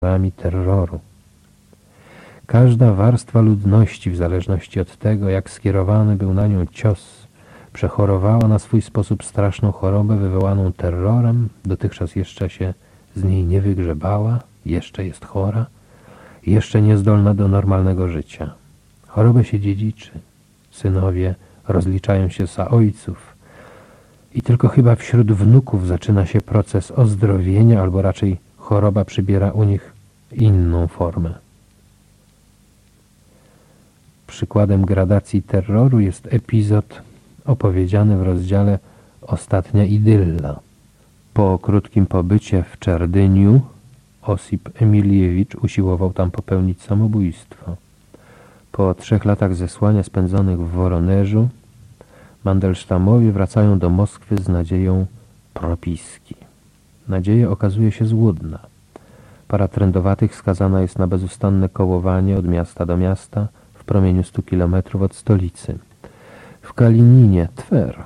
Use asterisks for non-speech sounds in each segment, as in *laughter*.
ciężarami terroru. Każda warstwa ludności, w zależności od tego, jak skierowany był na nią cios, przechorowała na swój sposób straszną chorobę wywołaną terrorem, dotychczas jeszcze się z niej nie wygrzebała, jeszcze jest chora, jeszcze niezdolna do normalnego życia. Chorobę się dziedziczy. Synowie rozliczają się za ojców i tylko chyba wśród wnuków zaczyna się proces ozdrowienia, albo raczej choroba przybiera u nich inną formę. Przykładem gradacji terroru jest epizod opowiedziany w rozdziale Ostatnia idylla. Po krótkim pobycie w Czardyniu Osip Emiliewicz usiłował tam popełnić samobójstwo. Po trzech latach zesłania spędzonych w Woronerzu Mandelsztamowie wracają do Moskwy z nadzieją propiski. Nadzieja okazuje się złudna. Para trędowatych skazana jest na bezustanne kołowanie od miasta do miasta w promieniu 100 kilometrów od stolicy. W Kalininie Twer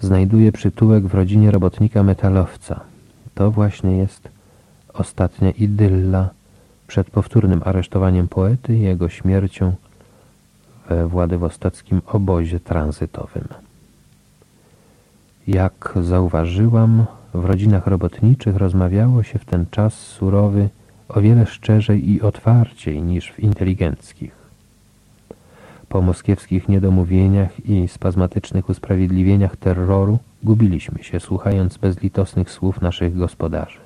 znajduje przytułek w rodzinie robotnika metalowca. To właśnie jest ostatnia idylla przed powtórnym aresztowaniem poety i jego śmiercią we władywostockim obozie tranzytowym. Jak zauważyłam, w rodzinach robotniczych rozmawiało się w ten czas surowy o wiele szczerzej i otwarciej niż w inteligenckich. Po moskiewskich niedomówieniach i spazmatycznych usprawiedliwieniach terroru gubiliśmy się, słuchając bezlitosnych słów naszych gospodarzy.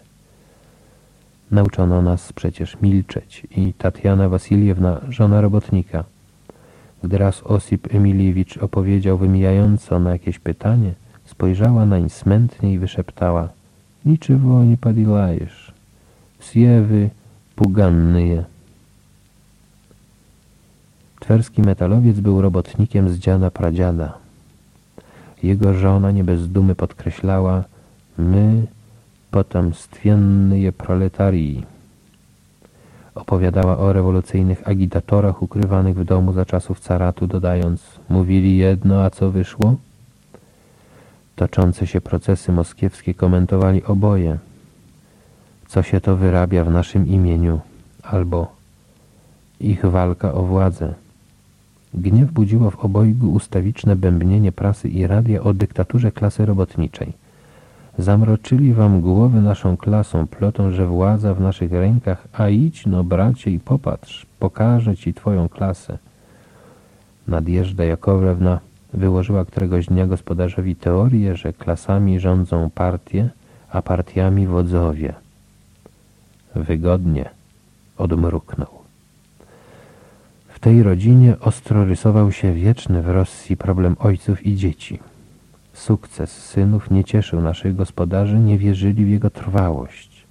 Nauczono nas przecież milczeć i Tatiana Wasiliewna, żona robotnika, gdy raz Osip Emiliewicz opowiedział wymijająco na jakieś pytanie, spojrzała nań smętnie i wyszeptała Niczywo nie padilajesz, zjewy pugannyje. Twerski metalowiec był robotnikiem z dziada pradziada. Jego żona nie bez dumy podkreślała my potomstwiennyje proletarii. Opowiadała o rewolucyjnych agitatorach ukrywanych w domu za czasów caratu, dodając mówili jedno, a co wyszło? Toczące się procesy moskiewskie komentowali oboje. Co się to wyrabia w naszym imieniu? Albo ich walka o władzę. Gniew budziło w obojgu ustawiczne bębnienie prasy i radia o dyktaturze klasy robotniczej. Zamroczyli wam głowy naszą klasą, plotą, że władza w naszych rękach, a idź no bracie i popatrz, pokażę ci twoją klasę. Nadjeżdża Jakowlewna wyłożyła któregoś dnia gospodarzowi teorię, że klasami rządzą partie, a partiami wodzowie. Wygodnie odmruknął. W tej rodzinie ostro rysował się wieczny w Rosji problem ojców i dzieci. Sukces synów nie cieszył naszych gospodarzy, nie wierzyli w jego trwałość.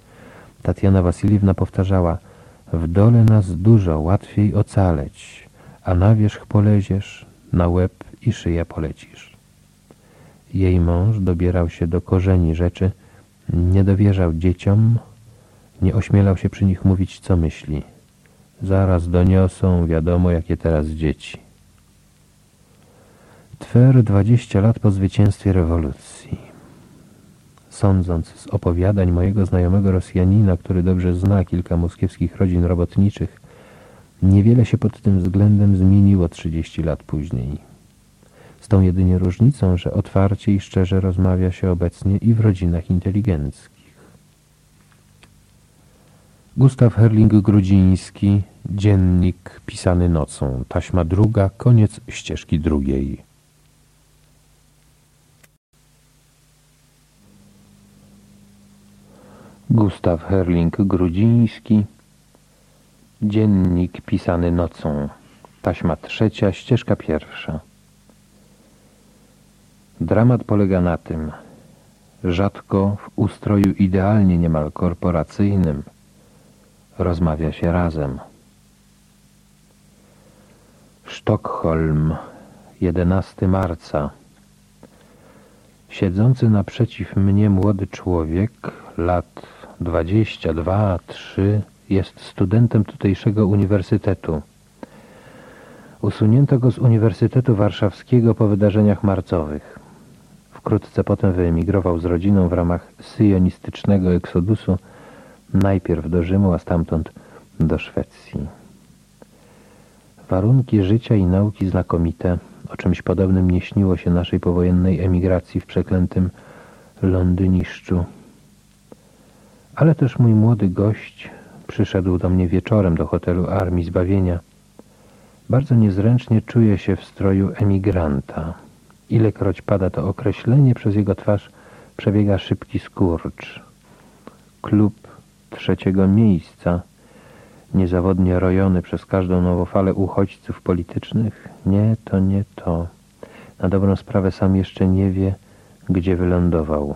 Tatiana Wasiliewna powtarzała w dole nas dużo, łatwiej ocaleć, a na wierzch poleziesz, na łeb i szyję polecisz. Jej mąż dobierał się do korzeni rzeczy, nie dowierzał dzieciom, nie ośmielał się przy nich mówić, co myśli. Zaraz doniosą, wiadomo, jakie teraz dzieci. Twer dwadzieścia lat po zwycięstwie rewolucji. Sądząc z opowiadań mojego znajomego Rosjanina, który dobrze zna kilka moskiewskich rodzin robotniczych, niewiele się pod tym względem zmieniło trzydzieści lat później. Tą jedynie różnicą, że otwarcie i szczerze rozmawia się obecnie i w rodzinach inteligenckich. Gustaw Herling-Grudziński, Dziennik pisany nocą, taśma druga, koniec ścieżki drugiej. Gustaw Herling-Grudziński, Dziennik pisany nocą, taśma trzecia, ścieżka pierwsza. Dramat polega na tym, rzadko w ustroju idealnie niemal korporacyjnym rozmawia się razem. Sztokholm, 11 marca. Siedzący naprzeciw mnie młody człowiek, lat 22-3, jest studentem tutejszego uniwersytetu. Usunięto go z Uniwersytetu Warszawskiego po wydarzeniach marcowych. Wkrótce potem wyemigrował z rodziną w ramach syjonistycznego eksodusu Najpierw do Rzymu, a stamtąd do Szwecji. Warunki życia i nauki znakomite. O czymś podobnym nie śniło się naszej powojennej emigracji w przeklętym Londyniszczu. Ale też mój młody gość przyszedł do mnie wieczorem do hotelu Armii Zbawienia. Bardzo niezręcznie czuje się w stroju emigranta. Ilekroć pada to określenie, przez jego twarz przebiega szybki skurcz. Klub trzeciego miejsca, niezawodnie rojony przez każdą nową falę uchodźców politycznych? Nie, to nie to. Na dobrą sprawę sam jeszcze nie wie, gdzie wylądował.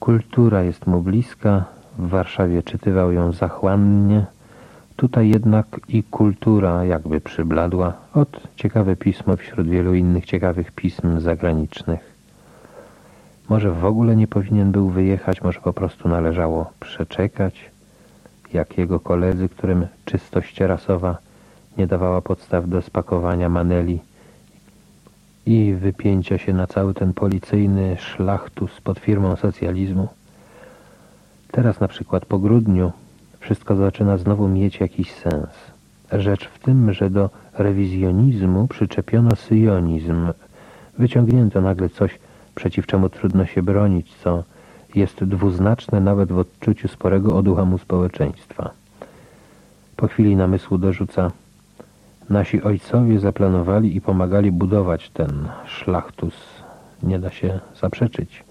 Kultura jest mu bliska, w Warszawie czytywał ją zachłannie, tutaj jednak i kultura jakby przybladła. Od ciekawe pismo wśród wielu innych ciekawych pism zagranicznych. Może w ogóle nie powinien był wyjechać, może po prostu należało przeczekać, jak jego koledzy, którym czystość rasowa nie dawała podstaw do spakowania maneli i wypięcia się na cały ten policyjny szlachtus pod firmą socjalizmu. Teraz na przykład po grudniu wszystko zaczyna znowu mieć jakiś sens. Rzecz w tym, że do rewizjonizmu przyczepiono syjonizm. Wyciągnięto nagle coś, przeciw czemu trudno się bronić, co jest dwuznaczne nawet w odczuciu sporego oduchamu społeczeństwa. Po chwili namysłu dorzuca Nasi ojcowie zaplanowali i pomagali budować ten szlachtus. Nie da się zaprzeczyć.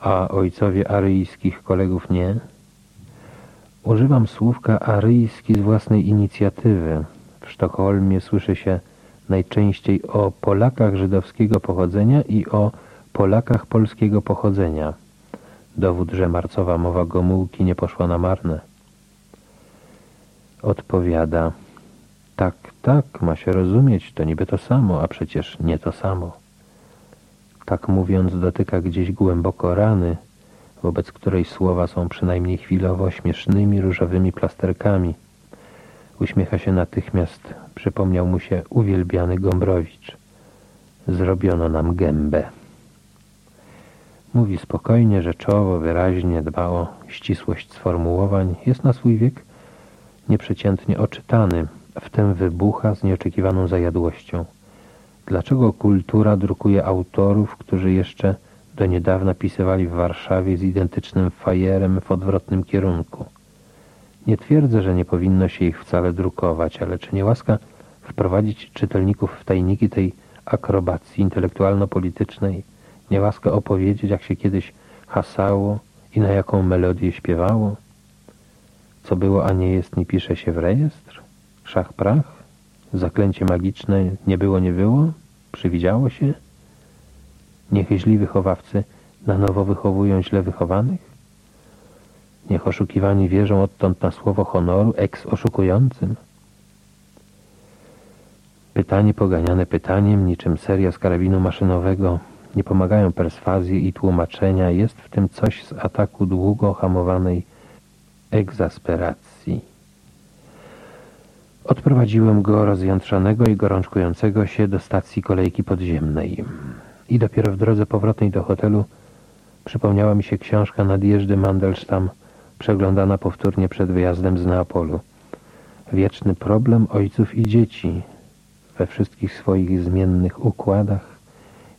A ojcowie aryjskich kolegów nie? Używam słówka aryjski z własnej inicjatywy. W Sztokholmie słyszy się najczęściej o Polakach żydowskiego pochodzenia i o Polakach polskiego pochodzenia. Dowód, że marcowa mowa Gomułki nie poszła na marne. Odpowiada tak, tak, ma się rozumieć, to niby to samo, a przecież nie to samo. Tak mówiąc dotyka gdzieś głęboko rany, wobec której słowa są przynajmniej chwilowo śmiesznymi różowymi plasterkami. Uśmiecha się natychmiast, przypomniał mu się uwielbiany Gombrowicz. Zrobiono nam gębę. Mówi spokojnie, rzeczowo, wyraźnie, dba o ścisłość sformułowań. Jest na swój wiek nieprzeciętnie oczytany, wtem wybucha z nieoczekiwaną zajadłością. Dlaczego kultura drukuje autorów, którzy jeszcze do niedawna pisywali w Warszawie z identycznym fajerem w odwrotnym kierunku? Nie twierdzę, że nie powinno się ich wcale drukować, ale czy nie łaska wprowadzić czytelników w tajniki tej akrobacji intelektualno-politycznej? Nie łaska opowiedzieć, jak się kiedyś hasało i na jaką melodię śpiewało? Co było, a nie jest, nie pisze się w rejestr? Szach prach? Zaklęcie magiczne nie było, nie było? Przywidziało się? Niech źli wychowawcy na nowo wychowują źle wychowanych? Niech oszukiwani wierzą odtąd na słowo honoru eks oszukującym? Pytanie poganiane pytaniem, niczym seria z karabinu maszynowego, nie pomagają perswazje i tłumaczenia, jest w tym coś z ataku długo hamowanej egzasperacji. Odprowadziłem go rozjątrzonego i gorączkującego się do stacji kolejki podziemnej. I dopiero w drodze powrotnej do hotelu przypomniała mi się książka Nadjeżdy Mandelstam, przeglądana powtórnie przed wyjazdem z Neapolu. Wieczny problem ojców i dzieci we wszystkich swoich zmiennych układach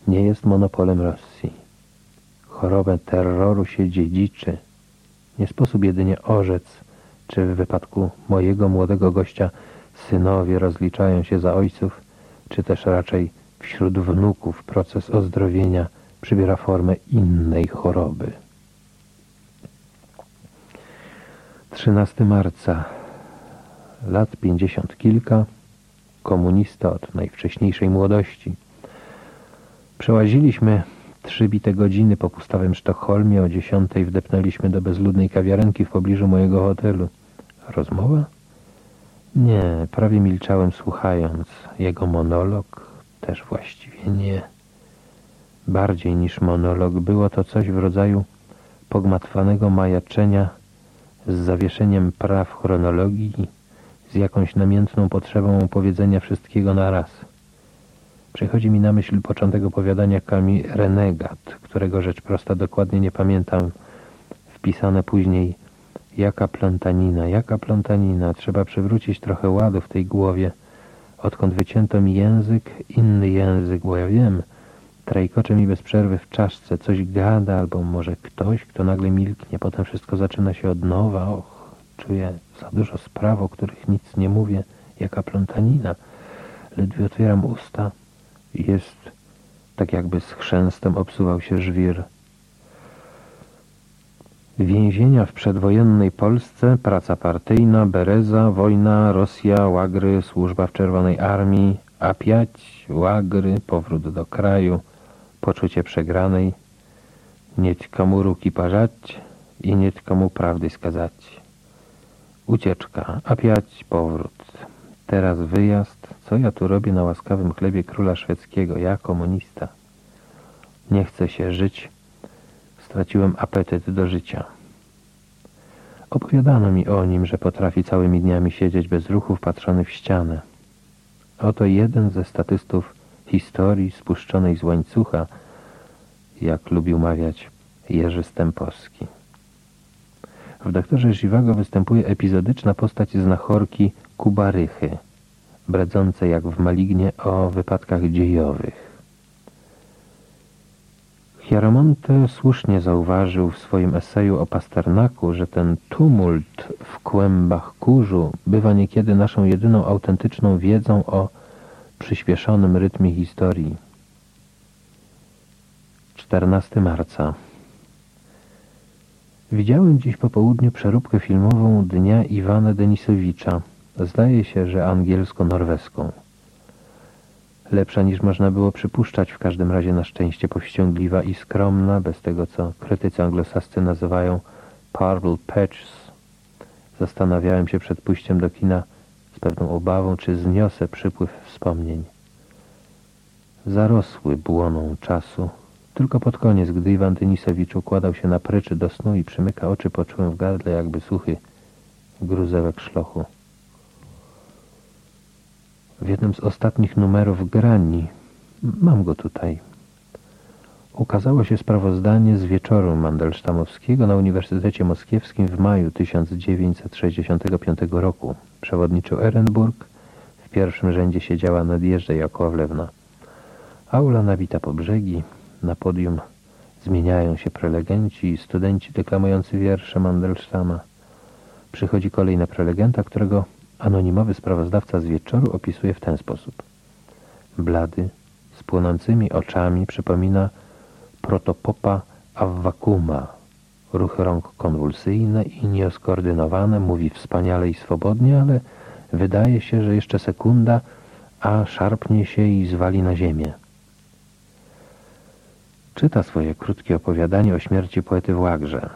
nie jest monopolem Rosji. Chorobę terroru się dziedziczy. Nie sposób jedynie orzec, czy w wypadku mojego młodego gościa synowie rozliczają się za ojców, czy też raczej wśród wnuków proces ozdrowienia przybiera formę innej choroby. 13 marca, lat pięćdziesiąt kilka, komunista od najwcześniejszej młodości. Przełaziliśmy trzy bite godziny po pustawym Sztokholmie, o dziesiątej wdepnęliśmy do bezludnej kawiarenki w pobliżu mojego hotelu. Rozmowa? Nie, prawie milczałem słuchając. Jego monolog też właściwie nie. Bardziej niż monolog było to coś w rodzaju pogmatwanego majaczenia z zawieszeniem praw chronologii, z jakąś namiętną potrzebą opowiedzenia wszystkiego na raz. Przychodzi mi na myśl początek opowiadania Kami Renegat, którego rzecz prosta dokładnie nie pamiętam, wpisane później Jaka plątanina, jaka plątanina. Trzeba przywrócić trochę ładu w tej głowie. Odkąd wycięto mi język, inny język, bo ja wiem, trajkocze mi bez przerwy w czaszce, coś gada, albo może ktoś, kto nagle milknie, potem wszystko zaczyna się od nowa. Och, czuję za dużo spraw, o których nic nie mówię, jaka plątanina. Ledwie otwieram usta, jest tak jakby z chrzęstem obsuwał się żwir. Więzienia w przedwojennej Polsce, praca partyjna, Bereza, wojna, Rosja, łagry, służba w Czerwonej Armii, apiać, łagry, powrót do kraju, poczucie przegranej, nieć komu ruki parzać i nieć komu prawdy skazać. Ucieczka, apiać, powrót. Teraz wyjazd. Co ja tu robię na łaskawym chlebie króla szwedzkiego? Ja, komunista. Nie chcę się żyć. Straciłem apetyt do życia. Opowiadano mi o nim, że potrafi całymi dniami siedzieć bez ruchu wpatrzony w ścianę. Oto jeden ze statystów historii spuszczonej z łańcucha, jak lubił mawiać Jerzy Stępowski. W doktorze Żywago występuje epizodyczna postać znachorki Kubarychy, bredzącej jak w malignie o wypadkach dziejowych. Hieromonte słusznie zauważył w swoim eseju o Pasternaku, że ten tumult w kłębach kurzu bywa niekiedy naszą jedyną autentyczną wiedzą o przyspieszonym rytmie historii. 14 marca Widziałem dziś po południu przeróbkę filmową Dnia Iwana Denisowicza. Zdaje się, że angielsko-norweską. Lepsza niż można było przypuszczać, w każdym razie na szczęście powściągliwa i skromna, bez tego co krytycy anglosascy nazywają Purple Patches. Zastanawiałem się przed pójściem do kina z pewną obawą, czy zniosę przypływ wspomnień. Zarosły błoną czasu. Tylko pod koniec, gdy Iwan Denisowicz układał się na pryczy do snu i przymyka oczy, poczułem w gardle jakby suchy gruzełek szlochu. W jednym z ostatnich numerów Grani, mam go tutaj, ukazało się sprawozdanie z wieczoru Mandelsztamowskiego na Uniwersytecie Moskiewskim w maju 1965 roku. Przewodniczył Ehrenburg, w pierwszym rzędzie siedziała Nadjeżdża Jakowlewna. Aula nabita po brzegi, na podium zmieniają się prelegenci i studenci deklamujący wiersze Mandelsztama. Przychodzi kolej na prelegenta, którego anonimowy sprawozdawca z wieczoru opisuje w ten sposób. Blady, z płonącymi oczami przypomina protopopa awwakuma. Ruchy rąk konwulsyjne i nieoskoordynowane, mówi wspaniale i swobodnie, ale wydaje się, że jeszcze sekunda, a szarpnie się i zwali na ziemię. Czyta swoje krótkie opowiadanie o śmierci poety w Łagrze.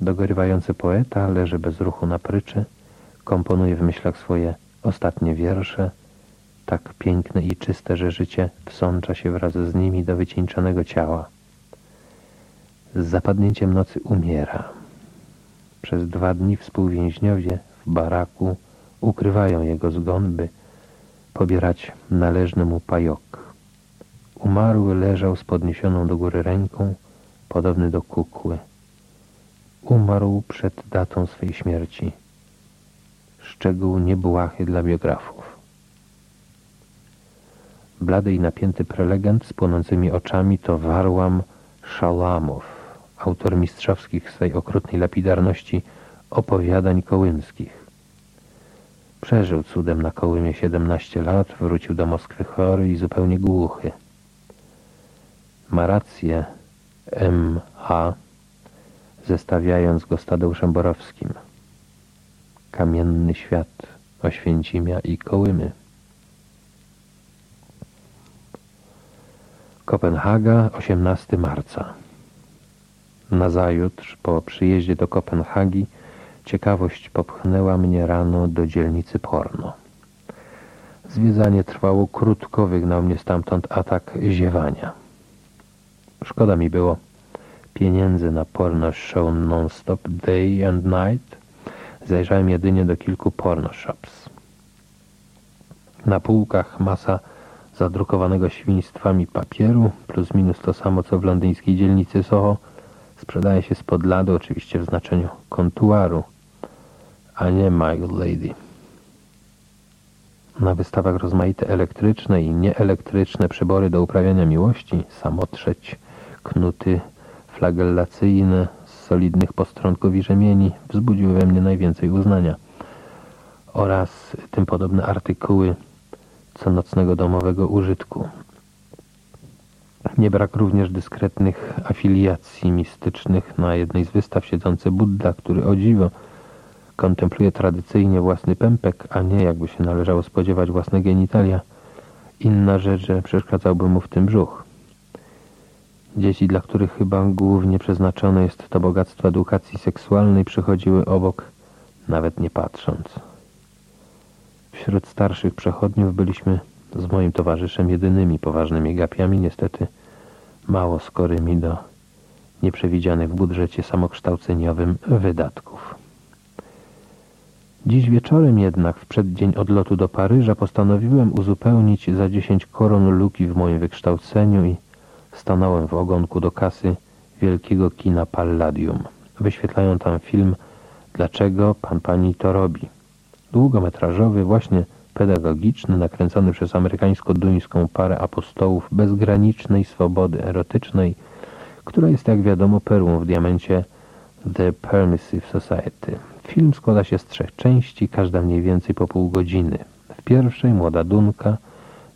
Dogorywający poeta leży bez ruchu na pryczy, komponuje w myślach swoje ostatnie wiersze, tak piękne i czyste, że życie wsącza się wraz z nimi do wycieńczonego ciała. Z zapadnięciem nocy umiera. Przez dwa dni współwięźniowie w baraku ukrywają jego zgon, by pobierać należny mu pajok. Umarły leżał z podniesioną do góry ręką, podobny do kukły. Umarł przed datą swej śmierci. Szczegół niebłachy dla biografów. Blady i napięty prelegent z płonącymi oczami to Warłam Szałamow, autor mistrzowskich swej okrutnej lapidarności opowiadań kołymskich. Przeżył cudem na Kołymie 17 lat, wrócił do Moskwy chory i zupełnie głuchy. Ma rację M.H., zestawiając go z Tadeuszem Borowskim. Kamienny świat Oświęcimia i Kołymy. Kopenhaga, 18 marca. Nazajutrz, po przyjeździe do Kopenhagi, ciekawość popchnęła mnie rano do dzielnicy Porno. Zwiedzanie trwało krótko, wygnał mnie stamtąd atak ziewania. Szkoda mi było pieniędzy na porno show non-stop day and night. Zajrzałem jedynie do kilku porno shops. Na półkach masa zadrukowanego świństwami papieru, plus minus to samo co w londyńskiej dzielnicy Soho, Sprzedaje się spod ladu, oczywiście w znaczeniu kontuaru, a nie Good Lady. Na wystawach rozmaite elektryczne i nieelektryczne przybory do uprawiania miłości, samotrzeć, knuty flagellacyjne solidnych postronków i rzemieni wzbudziły we mnie najwięcej uznania oraz tym podobne artykuły co nocnego domowego użytku. Nie brak również dyskretnych afiliacji mistycznych na jednej z wystaw siedzący Buddha, który o dziwo kontempluje tradycyjnie własny pępek, a nie, jakby się należało spodziewać, własne genitalia. Inna rzecz, że przeszkadzałby mu w tym brzuch. Dzieci, dla których chyba głównie przeznaczone jest to bogactwo edukacji seksualnej, przychodziły obok, nawet nie patrząc. Wśród starszych przechodniów byliśmy z moim towarzyszem jedynymi poważnymi gapiami, niestety mało skorymi do nieprzewidzianych w budżecie samokształceniowym wydatków. Dziś wieczorem jednak, w przeddzień odlotu do Paryża, postanowiłem uzupełnić za dziesięć koron luki w moim wykształceniu i stanąłem w ogonku do kasy wielkiego kina Palladium. Wyświetlają tam film Dlaczego pan pani to robi? Długometrażowy, właśnie pedagogiczny, nakręcony przez amerykańsko-duńską parę apostołów bezgranicznej swobody erotycznej, która jest, jak wiadomo, perłą w diamencie The Permissive Society. Film składa się z trzech części, każda mniej więcej po pół godziny. W pierwszej młoda Dunka,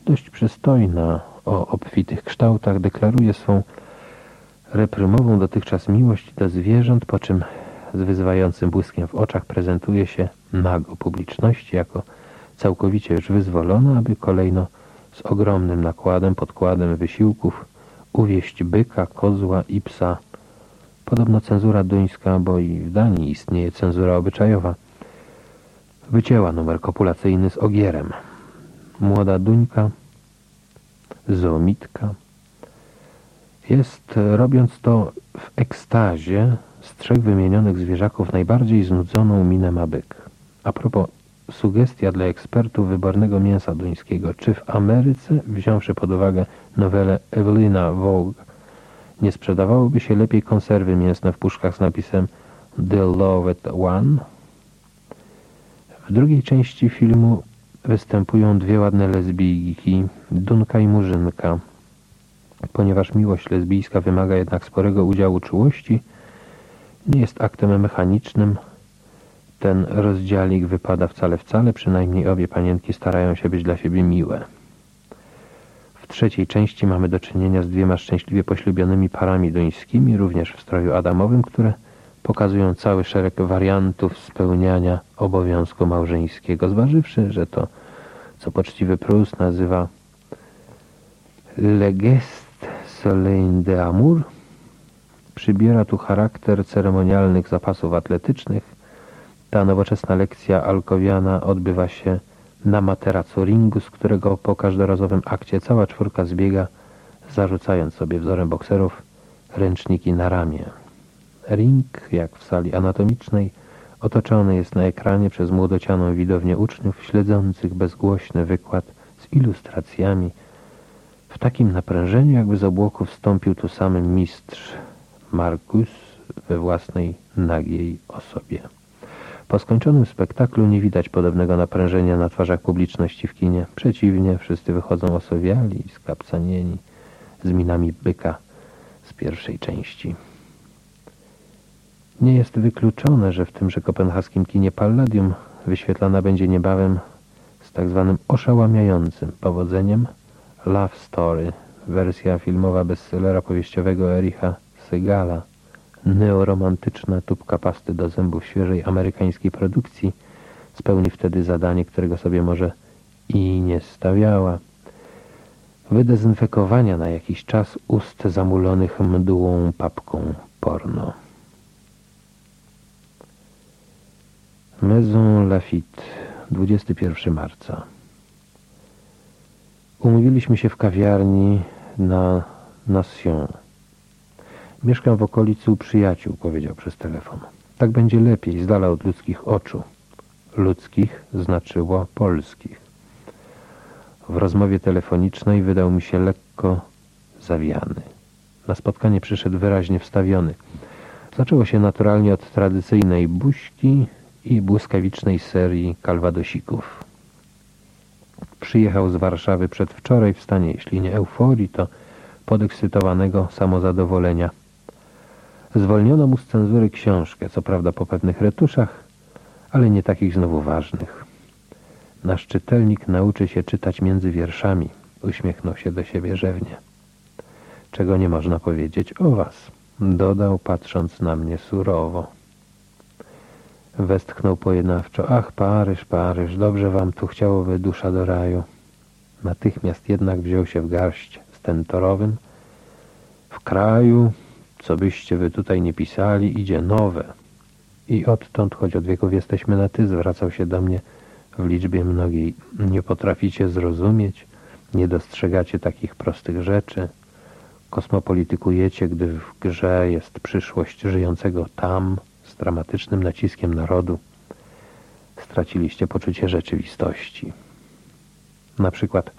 dość przystojna, o obfitych kształtach, deklaruje swą reprymową dotychczas miłość do zwierząt, po czym z wyzywającym błyskiem w oczach prezentuje się nago publiczności jako całkowicie już wyzwolona, aby kolejno z ogromnym nakładem, podkładem wysiłków uwieść byka, kozła i psa. Podobno cenzura duńska, bo i w Danii istnieje cenzura obyczajowa, wycięła numer kopulacyjny z ogierem. Młoda duńka, zoomitka, jest, robiąc to w ekstazie, z trzech wymienionych zwierzaków najbardziej znudzoną minę ma byk. A propos sugestia dla ekspertów wybornego mięsa duńskiego. Czy w Ameryce, wziąwszy pod uwagę nowelę Evelina Vogue, nie sprzedawałoby się lepiej konserwy mięsne w puszkach z napisem The Loved One? W drugiej części filmu występują dwie ładne lesbijki, Dunka i Murzynka. Ponieważ miłość lesbijska wymaga jednak sporego udziału czułości, nie jest aktem mechanicznym, ten rozdziałik wypada wcale wcale, przynajmniej obie panienki starają się być dla siebie miłe. W trzeciej części mamy do czynienia z dwiema szczęśliwie poślubionymi parami duńskimi, również w stroju adamowym, które pokazują cały szereg wariantów spełniania obowiązku małżeńskiego, zważywszy, że to, co poczciwy Proust nazywa Le geste soleil de amour, przybiera tu charakter ceremonialnych zapasów atletycznych, ta nowoczesna lekcja Alkowiana odbywa się na materacu ringu, z którego po każdorazowym akcie cała czwórka zbiega, zarzucając sobie wzorem bokserów ręczniki na ramię. Ring, jak w sali anatomicznej, otoczony jest na ekranie przez młodocianą widownię uczniów śledzących bezgłośny wykład z ilustracjami. W takim naprężeniu, jakby z obłoku wstąpił tu samym mistrz Markus we własnej nagiej osobie. Po skończonym spektaklu nie widać podobnego naprężenia na twarzach publiczności w kinie. Przeciwnie, wszyscy wychodzą osowiali, skapcanieni, z minami byka z pierwszej części. Nie jest wykluczone, że w tymże kopenhaskim kinie Palladium wyświetlana będzie niebawem z tak zwanym oszałamiającym powodzeniem Love Story, wersja filmowa bestsellera powieściowego Ericha Segala, neoromantyczna tubka pasty do zębów świeżej amerykańskiej produkcji spełni wtedy zadanie, którego sobie może i nie stawiała. Wydezynfekowania na jakiś czas ust zamulonych mdłą papką porno. Maison Lafitte, 21 marca. Umówiliśmy się w kawiarni na Nation. Mieszkam w okolicy u przyjaciół, powiedział przez telefon. Tak będzie lepiej, z dala od ludzkich oczu. Ludzkich znaczyło polskich. W rozmowie telefonicznej wydał mi się lekko zawiany. Na spotkanie przyszedł wyraźnie wstawiony. Zaczęło się naturalnie od tradycyjnej buźki i błyskawicznej serii kalwadosików. Przyjechał z Warszawy przedwczoraj w stanie, jeśli nie euforii, to podekscytowanego samozadowolenia. Zwolniono mu z cenzury książkę, co prawda po pewnych retuszach, ale nie takich znowu ważnych. Nasz czytelnik nauczy się czytać między wierszami, uśmiechnął się do siebie rzewnie. Czego nie można powiedzieć o was, dodał, patrząc na mnie surowo. Westchnął pojednawczo. Ach, Paryż, Paryż, dobrze wam tu chciałoby dusza do raju. Natychmiast jednak wziął się w garść stentorowym. W kraju, co byście wy tutaj nie pisali, idzie nowe. I odtąd, choć od wieków jesteśmy na ty, zwracał się do mnie w liczbie mnogiej. Nie potraficie zrozumieć, nie dostrzegacie takich prostych rzeczy. Kosmopolitykujecie, gdy w grze jest przyszłość żyjącego tam, z dramatycznym naciskiem narodu. Straciliście poczucie rzeczywistości. Na przykład,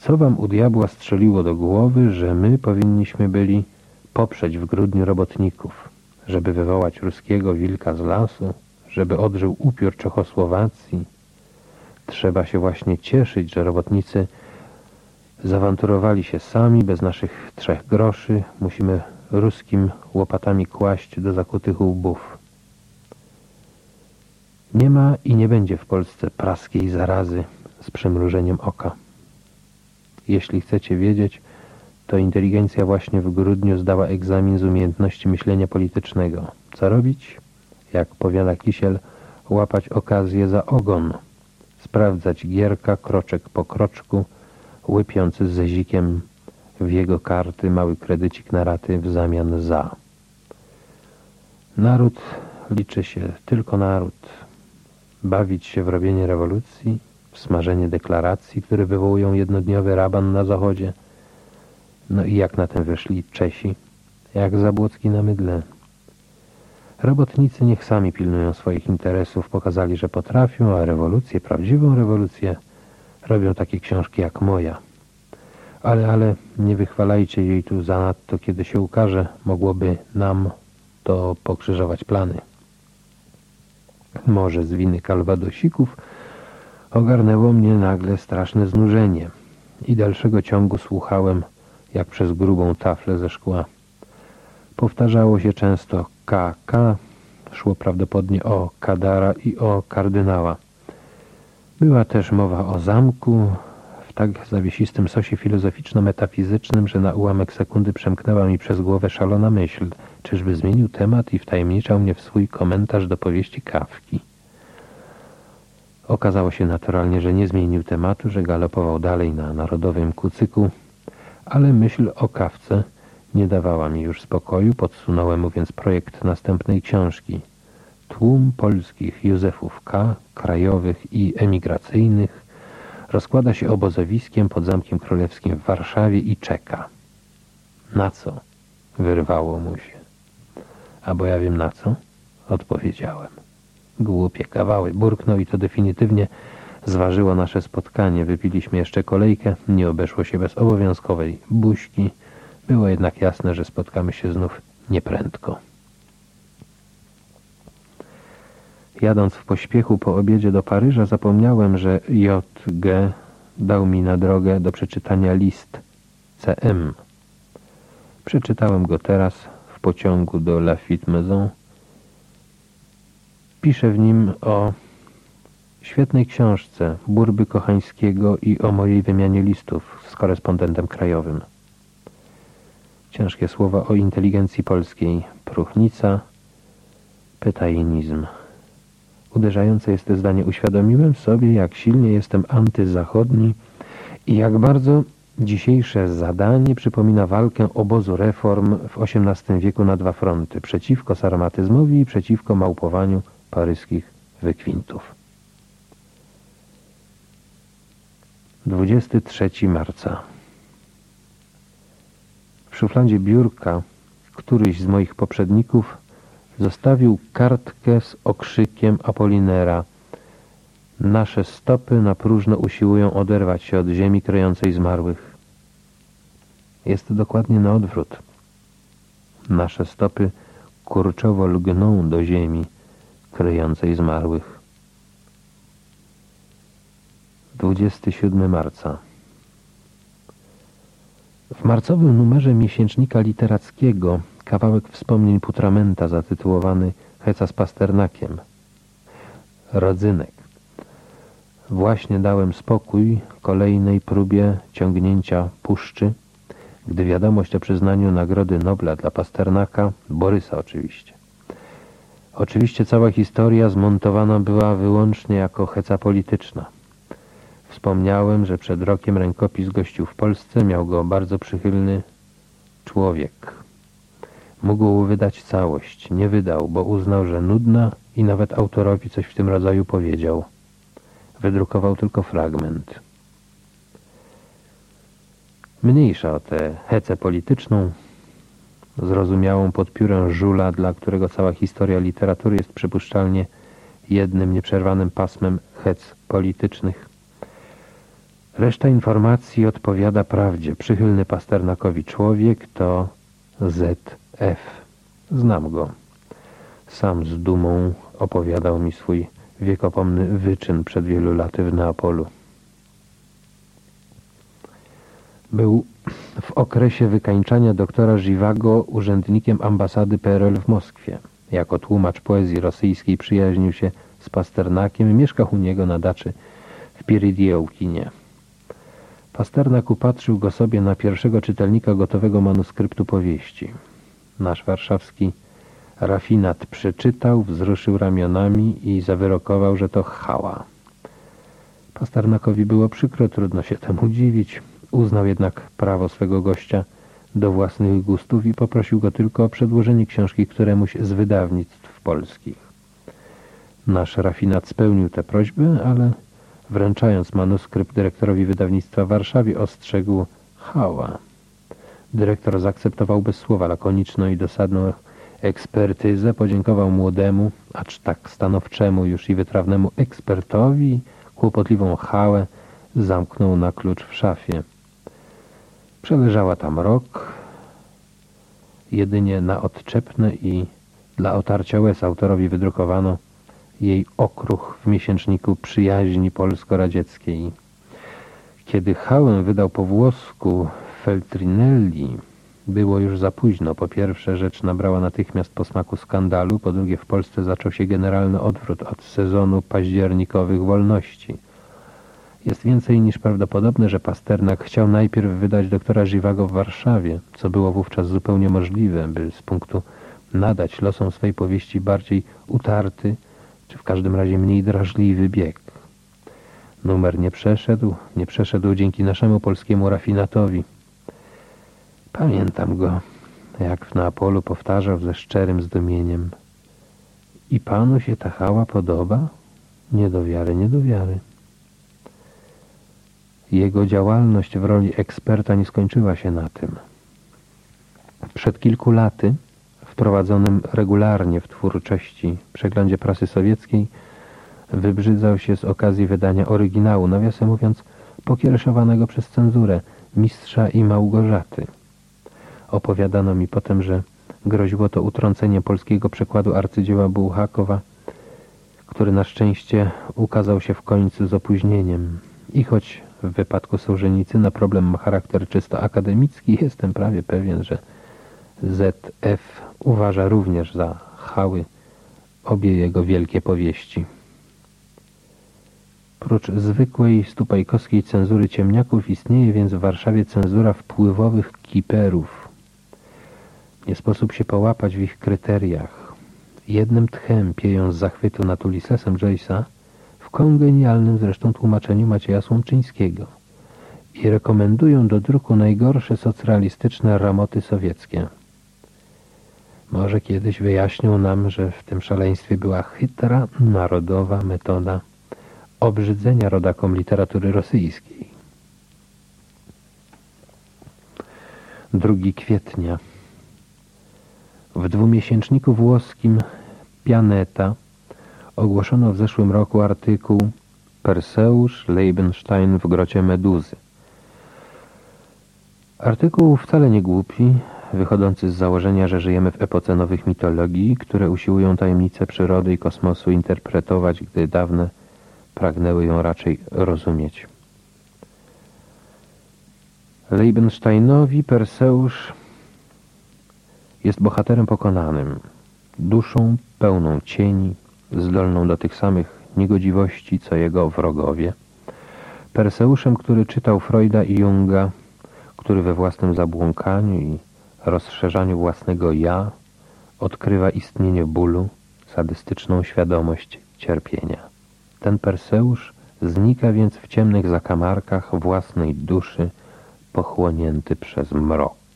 co wam u diabła strzeliło do głowy, że my powinniśmy byli poprzeć w grudniu robotników, żeby wywołać ruskiego wilka z lasu, żeby odżył upiór Czechosłowacji. Trzeba się właśnie cieszyć, że robotnicy zawanturowali się sami, bez naszych trzech groszy. Musimy ruskim łopatami kłaść do zakutych łbów. Nie ma i nie będzie w Polsce praskiej zarazy z przymrużeniem oka. Jeśli chcecie wiedzieć, to inteligencja właśnie w grudniu zdała egzamin z umiejętności myślenia politycznego. Co robić? Jak powiada Kisiel, łapać okazję za ogon, sprawdzać gierka kroczek po kroczku, łypiąc z zezikiem w jego karty mały kredycik na raty w zamian za. Naród liczy się tylko naród. Bawić się w robienie rewolucji, w smażenie deklaracji, które wywołują jednodniowy raban na zachodzie. No i jak na tym wyszli Czesi, jak Zabłocki na mydle. Robotnicy niech sami pilnują swoich interesów, pokazali, że potrafią, a rewolucję, prawdziwą rewolucję robią takie książki jak moja. Ale, ale nie wychwalajcie jej tu zanadto, kiedy się ukaże, mogłoby nam to pokrzyżować plany. Może z winy kalwadosików ogarnęło mnie nagle straszne znużenie i dalszego ciągu słuchałem jak przez grubą taflę ze szkła. Powtarzało się często KK, szło prawdopodobnie o Kadara i o kardynała. Była też mowa o zamku, tak zawiesistym sosie filozoficzno-metafizycznym, że na ułamek sekundy przemknęła mi przez głowę szalona myśl, czyżby zmienił temat i wtajemniczał mnie w swój komentarz do powieści Kawki. Okazało się naturalnie, że nie zmienił tematu, że galopował dalej na narodowym kucyku, ale myśl o kawce nie dawała mi już spokoju, podsunąłem mu więc projekt następnej książki. Tłum polskich Józefów K., krajowych i emigracyjnych rozkłada się obozowiskiem pod Zamkiem Królewskim w Warszawie i czeka. Na co? Wyrwało mu się. A bo ja wiem na co? Odpowiedziałem. Głupie kawały burknął i to definitywnie zważyło nasze spotkanie. Wypiliśmy jeszcze kolejkę, nie obeszło się bez obowiązkowej buźki. Było jednak jasne, że spotkamy się znów nieprędko. Jadąc w pośpiechu po obiedzie do Paryża zapomniałem, że J.G. dał mi na drogę do przeczytania list CM. Przeczytałem go teraz w pociągu do Lafitte Maison. Piszę w nim o świetnej książce Burby Kochańskiego i o mojej wymianie listów z korespondentem krajowym. Ciężkie słowa o inteligencji polskiej. Próchnica, petajnizm. Uderzające jest to zdanie. Uświadomiłem sobie, jak silnie jestem antyzachodni i jak bardzo dzisiejsze zadanie przypomina walkę obozu reform w XVIII wieku na dwa fronty. Przeciwko sarmatyzmowi i przeciwko małpowaniu paryskich wykwintów. 23 marca W szufladzie biurka któryś z moich poprzedników zostawił kartkę z okrzykiem Apolinera. Nasze stopy na próżno usiłują oderwać się od ziemi kryjącej zmarłych. Jest dokładnie na odwrót. Nasze stopy kurczowo lgną do ziemi kryjącej zmarłych. 27 marca W marcowym numerze miesięcznika literackiego kawałek wspomnień Putramenta zatytułowany Heca z Pasternakiem. Rodzynek. Właśnie dałem spokój kolejnej próbie ciągnięcia puszczy, gdy wiadomość o przyznaniu Nagrody Nobla dla Pasternaka, Borysa oczywiście. Oczywiście cała historia zmontowana była wyłącznie jako heca polityczna. Wspomniałem, że przed rokiem rękopis gościł w Polsce, miał go bardzo przychylny człowiek. Mógł wydać całość, nie wydał, bo uznał, że nudna i nawet autorowi coś w tym rodzaju powiedział. Wydrukował tylko fragment. Mniejsza o tę hecę polityczną, zrozumiałą pod piórę żula, dla którego cała historia literatury jest przypuszczalnie jednym nieprzerwanym pasmem hec politycznych. Reszta informacji odpowiada prawdzie. Przychylny Pasternakowi człowiek to ZF. Znam go. Sam z dumą opowiadał mi swój wiekopomny wyczyn przed wielu laty w Neapolu. Był w okresie wykańczania doktora Żywago urzędnikiem ambasady PRL w Moskwie. Jako tłumacz poezji rosyjskiej przyjaźnił się z Pasternakiem i mieszkał u niego na daczy w Piridiełkinie. Pasternak upatrzył go sobie na pierwszego czytelnika gotowego manuskryptu powieści. Nasz warszawski rafinat przeczytał, wzruszył ramionami i zawyrokował, że to chała. Pasternakowi było przykro, trudno się temu dziwić. Uznał jednak prawo swego gościa do własnych gustów i poprosił go tylko o przedłożenie książki któremuś z wydawnictw polskich. Nasz rafinat spełnił tę prośbę, ale wręczając manuskrypt dyrektorowi wydawnictwa w Warszawie ostrzegł hała. Dyrektor zaakceptował bez słowa lakoniczną i dosadną ekspertyzę, podziękował młodemu, acz tak stanowczemu już i wytrawnemu ekspertowi, kłopotliwą hałę zamknął na klucz w szafie. Przeleżała tam rok, jedynie na odczepne i dla otarcia łez autorowi wydrukowano jej okruch w miesięczniku przyjaźni polsko-radzieckiej. Kiedy Hałem wydał po włosku Feltrinelli, było już za późno. Po pierwsze, rzecz nabrała natychmiast posmaku skandalu, po drugie, w Polsce zaczął się generalny odwrót od sezonu październikowych wolności. Jest więcej niż prawdopodobne, że Pasternak chciał najpierw wydać doktora Żywago w Warszawie, co było wówczas zupełnie możliwe, by z punktu nadać losom swej powieści bardziej utarty, czy w każdym razie mniej drażliwy bieg. Numer nie przeszedł, nie przeszedł dzięki naszemu polskiemu rafinatowi. Pamiętam go, jak w Neapolu powtarzał ze szczerym zdumieniem. I panu się ta hała podoba? Nie do wiary, nie do wiary. Jego działalność w roli eksperta nie skończyła się na tym. Przed kilku laty, wprowadzonym regularnie w twórczości przeglądzie prasy sowieckiej, wybrzydzał się z okazji wydania oryginału, nawiasem mówiąc, pokiereszowanego przez cenzurę Mistrza i Małgorzaty. Opowiadano mi potem, że groziło to utrąceniem polskiego przekładu arcydzieła Bułhakowa, który na szczęście ukazał się w końcu z opóźnieniem. I choć w wypadku na problem ma charakter czysto akademicki, *laughs* jestem prawie pewien, że ZF uważa również za chały obie jego wielkie powieści. Prócz zwykłej stupajkowskiej cenzury ciemniaków istnieje więc w Warszawie cenzura wpływowych kiperów. Nie sposób się połapać w ich kryteriach. Jednym tchem pieją z zachwytu nad Ulyssesem Joyce'a, w kongenialnym zresztą tłumaczeniu Macieja Słomczyńskiego i rekomendują do druku najgorsze socrealistyczne ramoty sowieckie. Może kiedyś wyjaśnią nam, że w tym szaleństwie była chytra, narodowa metoda obrzydzenia rodakom literatury rosyjskiej. 2 kwietnia w dwumiesięczniku włoskim Pianeta ogłoszono w zeszłym roku artykuł Perseusz Leibenstein w grocie Meduzy. Artykuł wcale nie głupi, wychodzący z założenia, że żyjemy w epoce nowych mitologii, które usiłują tajemnice przyrody i kosmosu interpretować, gdy dawne pragnęły ją raczej rozumieć. Leibensteinowi Perseusz jest bohaterem pokonanym, duszą pełną cieni, zdolną do tych samych niegodziwości, co jego wrogowie. Perseuszem, który czytał Freuda i Junga, który we własnym zabłąkaniu i rozszerzaniu własnego ja odkrywa istnienie bólu, sadystyczną świadomość cierpienia. Ten Perseusz znika więc w ciemnych zakamarkach własnej duszy, pochłonięty przez mrok.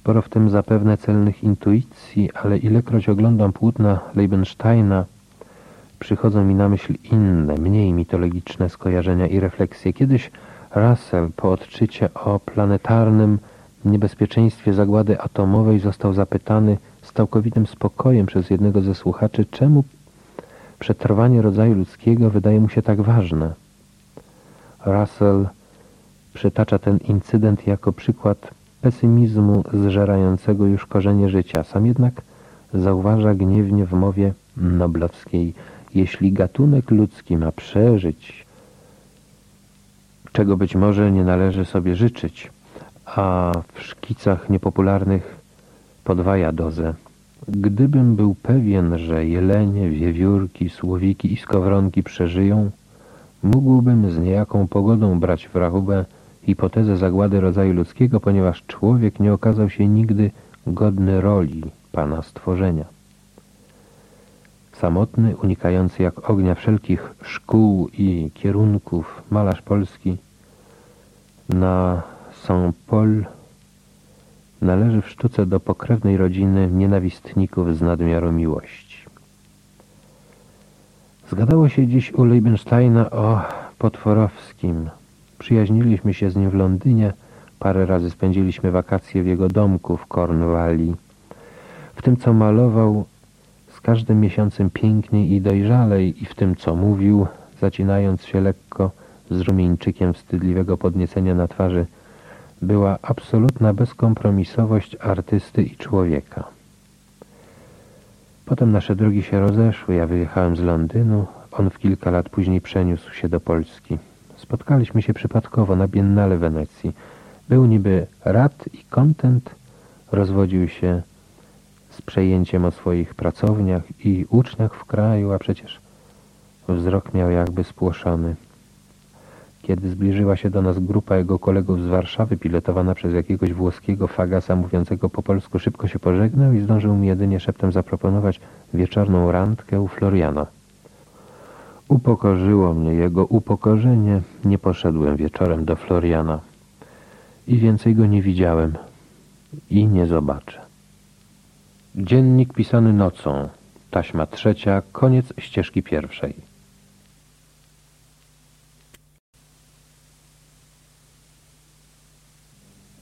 Sporo w tym zapewne celnych intuicji, ale ilekroć oglądam płótna Leibensteina, przychodzą mi na myśl inne, mniej mitologiczne skojarzenia i refleksje. Kiedyś Russell po odczycie o planetarnym niebezpieczeństwie zagłady atomowej został zapytany z całkowitym spokojem przez jednego ze słuchaczy, czemu przetrwanie rodzaju ludzkiego wydaje mu się tak ważne. Russell przytacza ten incydent jako przykład pesymizmu zżerającego już korzenie życia. Sam jednak zauważa gniewnie w mowie noblowskiej, jeśli gatunek ludzki ma przeżyć, czego być może nie należy sobie życzyć, a w szkicach niepopularnych podwaja dozę. Gdybym był pewien, że jelenie, wiewiórki, słowiki i skowronki przeżyją, mógłbym z niejaką pogodą brać w rachubę hipotezę zagłady rodzaju ludzkiego, ponieważ człowiek nie okazał się nigdy godny roli Pana stworzenia. Samotny, unikający jak ognia wszelkich szkół i kierunków malarz polski na Saint-Paul należy w sztuce do pokrewnej rodziny nienawistników z nadmiaru miłości. Zgadało się dziś u Leibensteina o Potworowskim, Przyjaźniliśmy się z nim w Londynie, parę razy spędziliśmy wakacje w jego domku w Cornwalli. W tym, co malował, z każdym miesiącem piękniej i dojrzalej i w tym, co mówił, zacinając się lekko z rumieńczykiem wstydliwego podniecenia na twarzy, była absolutna bezkompromisowość artysty i człowieka. Potem nasze drogi się rozeszły, ja wyjechałem z Londynu, on w kilka lat później przeniósł się do Polski. Spotkaliśmy się przypadkowo na Biennale Wenecji. Był niby rad i kontent, rozwodził się z przejęciem o swoich pracowniach i uczniach w kraju, a przecież wzrok miał jakby spłoszony. Kiedy zbliżyła się do nas grupa jego kolegów z Warszawy, pilotowana przez jakiegoś włoskiego fagasa mówiącego po polsku, szybko się pożegnał i zdążył mi jedynie szeptem zaproponować wieczorną randkę u Floriana. Upokorzyło mnie jego upokorzenie, nie poszedłem wieczorem do Floriana. I więcej go nie widziałem. I nie zobaczę. Dziennik pisany nocą, taśma trzecia, koniec ścieżki pierwszej.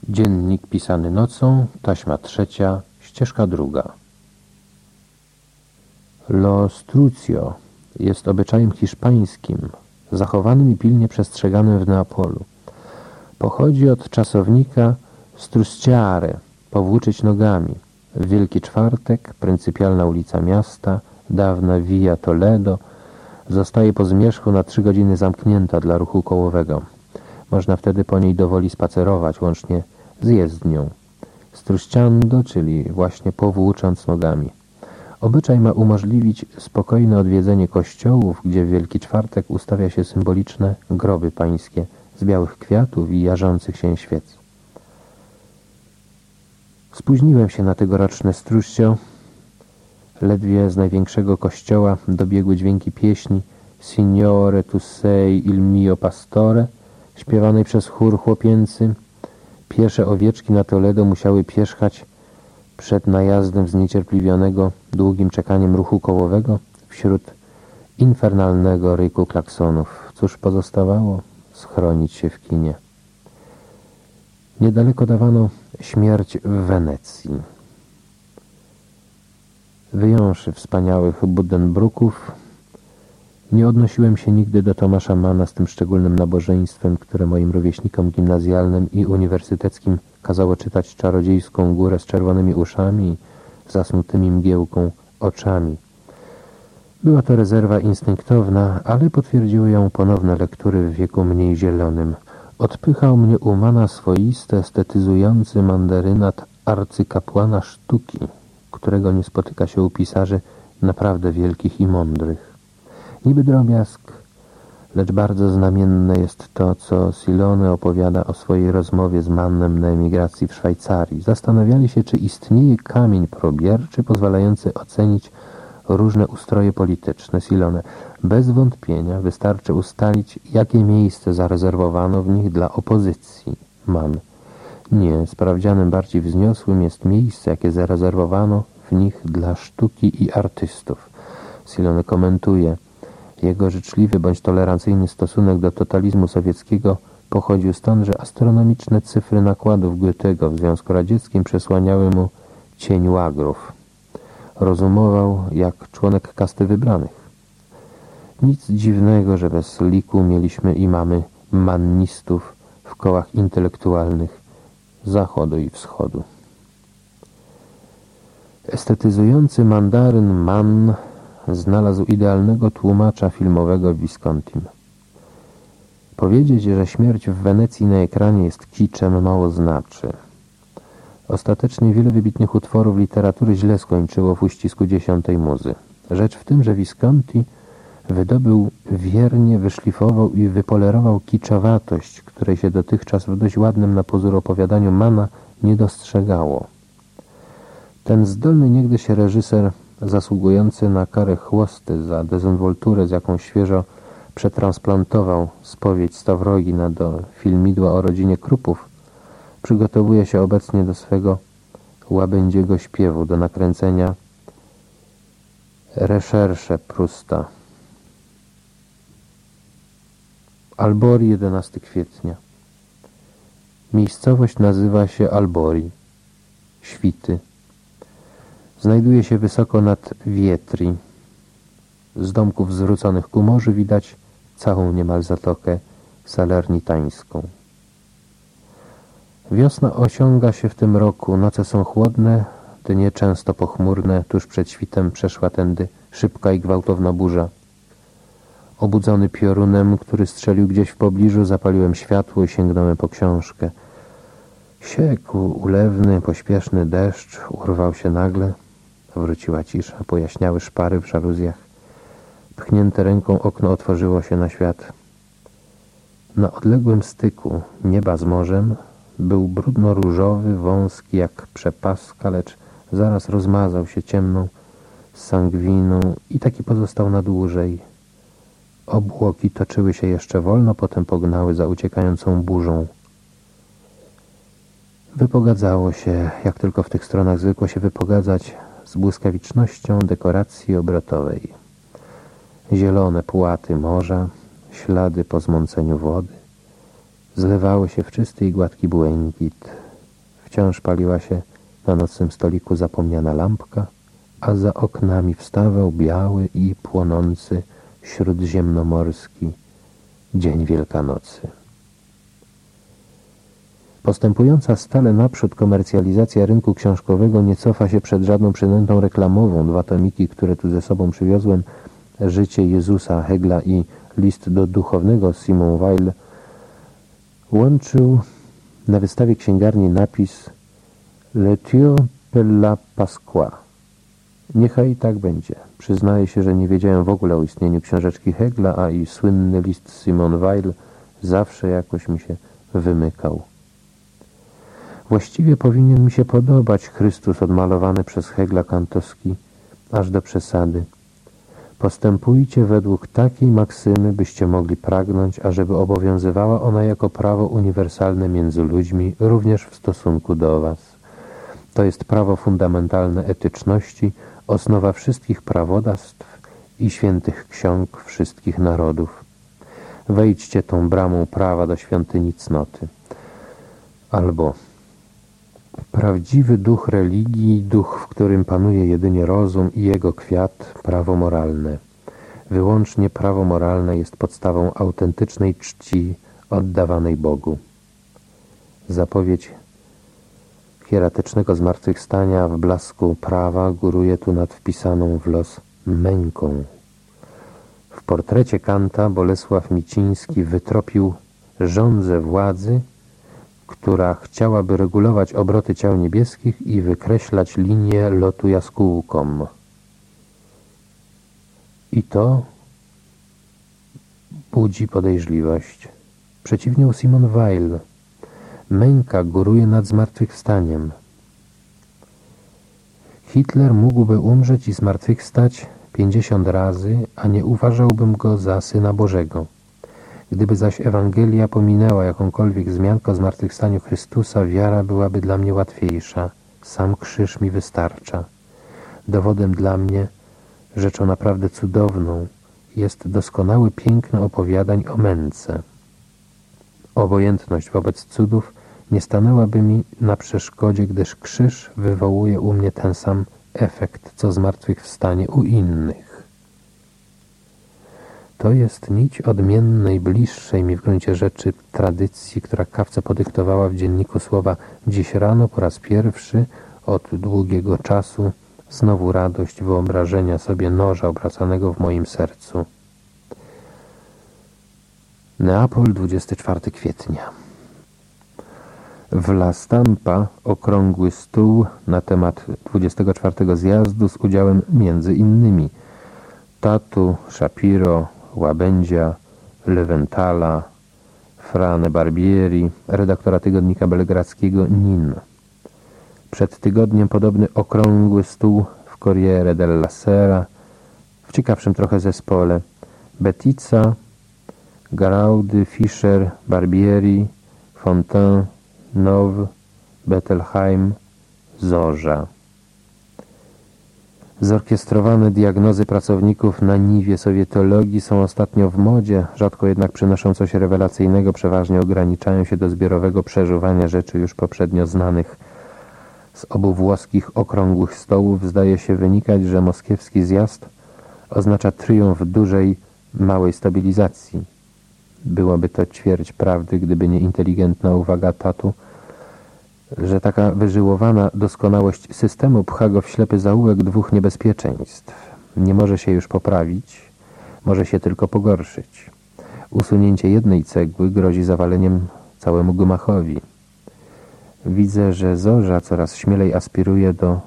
Dziennik pisany nocą, taśma trzecia, ścieżka druga. Lo Strucio jest obyczajem hiszpańskim, zachowanym i pilnie przestrzeganym w Neapolu. Pochodzi od czasownika strusciare, powłóczyć nogami. W Wielki Czwartek, pryncypialna ulica miasta, dawna Via Toledo, zostaje po zmierzchu na trzy godziny zamknięta dla ruchu kołowego. Można wtedy po niej dowoli spacerować, łącznie z jezdnią. Struściando, czyli właśnie powłócząc nogami. Obyczaj ma umożliwić spokojne odwiedzenie kościołów, gdzie w Wielki Czwartek ustawia się symboliczne groby pańskie z białych kwiatów i jarzących się świec. Spóźniłem się na tegoroczne struście. Ledwie z największego kościoła dobiegły dźwięki pieśni Signore tu sei il mio pastore, śpiewanej przez chór chłopięcy. Piesze owieczki na Toledo musiały pierzchać przed najazdem zniecierpliwionego długim czekaniem ruchu kołowego wśród infernalnego ryku klaksonów. Cóż pozostawało? Schronić się w kinie. Niedaleko dawano śmierć w Wenecji. Wyjąwszy wspaniałych Buddenbruków, Nie odnosiłem się nigdy do Tomasza Mana z tym szczególnym nabożeństwem, które moim rówieśnikom gimnazjalnym i uniwersyteckim kazało czytać czarodziejską górę z czerwonymi uszami zasnutymi mgiełką oczami. Była to rezerwa instynktowna, ale potwierdziły ją ponowne lektury w wieku mniej zielonym. Odpychał mnie u Mana swoisty, estetyzujący mandarynat arcykapłana sztuki, którego nie spotyka się u pisarzy naprawdę wielkich i mądrych. Niby drobiazg, lecz bardzo znamienne jest to, co Silone opowiada o swojej rozmowie z Mannem na emigracji w Szwajcarii. Zastanawiali się, czy istnieje kamień probierczy pozwalający ocenić różne ustroje polityczne. Silone, bez wątpienia wystarczy ustalić, jakie miejsce zarezerwowano w nich dla opozycji. Man, nie, sprawdzianem bardziej wzniosłym jest miejsce, jakie zarezerwowano w nich dla sztuki i artystów. Silone komentuje, jego życzliwy bądź tolerancyjny stosunek do totalizmu sowieckiego pochodził stąd, że astronomiczne cyfry nakładów Goethego w Związku Radzieckim przesłaniały mu cień łagrów. Rozumował jak członek kasty wybranych. Nic dziwnego, że bez liku mieliśmy i mamy mannistów w kołach intelektualnych zachodu i wschodu. Estetyzujący mandaryn Mann znalazł idealnego tłumacza filmowego w Viscontim. Powiedzieć, że śmierć w Wenecji na ekranie jest kiczem mało znaczy. Ostatecznie wiele wybitnych utworów literatury źle skończyło w uścisku dziesiątej muzy. Rzecz w tym, że Visconti wydobył wiernie, wyszlifował i wypolerował kiczowatość, której się dotychczas w dość ładnym na pozór opowiadaniu Mana nie dostrzegało. Ten zdolny niegdyś reżyser zasługujący na karę chłosty za dezynwolturę, z jaką świeżo przetransplantował spowiedź Stawrogina do filmidła o rodzinie Krupów, przygotowuje się obecnie do swego łabędziego śpiewu, do nakręcenia Recherche Prusta. Albori 11 kwietnia. Miejscowość nazywa się Albori. Świty. Znajduje się wysoko nad Wietri. Z domków zwróconych ku morzu widać całą niemal zatokę salernitańską. Wiosna osiąga się w tym roku, noce są chłodne, dnie często pochmurne, tuż przed świtem przeszła tędy szybka i gwałtowna burza. Obudzony piorunem, który strzelił gdzieś w pobliżu, zapaliłem światło i sięgnąłem po książkę. Siekł ulewny, pośpieszny deszcz urwał się nagle. Wróciła cisza, pojaśniały szpary w żaluzjach. Pchnięte ręką okno otworzyło się na świat. Na odległym styku nieba z morzem był brudno-różowy, wąski jak przepaska, lecz zaraz rozmazał się ciemną sangwiną i taki pozostał na dłużej. Obłoki toczyły się jeszcze wolno, potem pognały za uciekającą burzą. Wypogadzało się, jak tylko w tych stronach zwykło się wypogadzać, z błyskawicznością dekoracji obrotowej. Zielone płaty morza, ślady po zmąceniu wody, zlewały się w czysty i gładki błękit. Wciąż paliła się na nocnym stoliku zapomniana lampka, a za oknami wstawał biały i płonący śródziemnomorski dzień Wielkanocy. Postępująca stale naprzód komercjalizacja rynku książkowego nie cofa się przed żadną przynętą reklamową. Dwa tomiki, które tu ze sobą przywiozłem, Życie Jezusa Hegla i List do duchownego Simon Weil, łączył na wystawie księgarni napis Le Dieu per la Pasqua. Niechaj tak będzie. Przyznaję się, że nie wiedziałem w ogóle o istnieniu książeczki Hegla, a i słynny list Simon Weil zawsze jakoś mi się wymykał. Właściwie powinien mi się podobać Chrystus odmalowany przez Hegla Kantowski aż do przesady. Postępujcie według takiej maksymy, byście mogli pragnąć, ażeby obowiązywała ona jako prawo uniwersalne między ludźmi, również w stosunku do was. To jest prawo fundamentalne etyczności, osnowa wszystkich prawodawstw i świętych ksiąg wszystkich narodów. Wejdźcie tą bramą prawa do świątyni cnoty. Albo Prawdziwy duch religii, duch, w którym panuje jedynie rozum i jego kwiat, prawo moralne. Wyłącznie prawo moralne jest podstawą autentycznej czci oddawanej Bogu. Zapowiedź hieratycznego zmartwychwstania w blasku prawa góruje tu nad wpisaną w los męką. W portrecie Kanta Bolesław Miciński wytropił żądzę władzy, która chciałaby regulować obroty ciał niebieskich i wykreślać linię lotu jaskółkom. I to budzi podejrzliwość. Przeciwnie u Simon Weil, męka góruje nad zmartwychwstaniem. Hitler mógłby umrzeć i zmartwychwstać pięćdziesiąt razy, a nie uważałbym go za Syna Bożego. Gdyby zaś Ewangelia pominęła jakąkolwiek zmiankę o zmartwychwstaniu Chrystusa, wiara byłaby dla mnie łatwiejsza. Sam krzyż mi wystarcza. Dowodem dla mnie, rzeczą naprawdę cudowną, jest doskonały piękno opowiadań o męce. Obojętność wobec cudów nie stanęłaby mi na przeszkodzie, gdyż krzyż wywołuje u mnie ten sam efekt, co zmartwychwstanie u innych. To jest nić odmiennej, bliższej mi w gruncie rzeczy tradycji, która kawce podyktowała w dzienniku słowa Dziś rano po raz pierwszy od długiego czasu znowu radość wyobrażenia sobie noża obracanego w moim sercu. Neapol, 24 kwietnia. W La Stampa okrągły stół na temat 24 zjazdu z udziałem między innymi Tatu, Shapiro, Łabędzia, Lewentala, Frane Barbieri, redaktora tygodnika belgradzkiego Nin. Przed tygodniem podobny okrągły stół w Corriere della Sera, w ciekawszym trochę zespole Betica, Garaudy, Fischer, Barbieri, Fontaine, Now, Bettelheim, Zorza. Zorkiestrowane diagnozy pracowników na niwie sowietologii są ostatnio w modzie, rzadko jednak przynoszą coś rewelacyjnego, przeważnie ograniczają się do zbiorowego przeżuwania rzeczy już poprzednio znanych. Z obu włoskich okrągłych stołów zdaje się wynikać, że moskiewski zjazd oznacza triumf dużej, małej stabilizacji. Byłoby to ćwierć prawdy, gdyby nie inteligentna uwaga tatu, że taka wyżyłowana doskonałość systemu pcha go w ślepy zaułek dwóch niebezpieczeństw. Nie może się już poprawić, może się tylko pogorszyć. Usunięcie jednej cegły grozi zawaleniem całemu gmachowi. Widzę, że Zorza coraz śmielej aspiruje do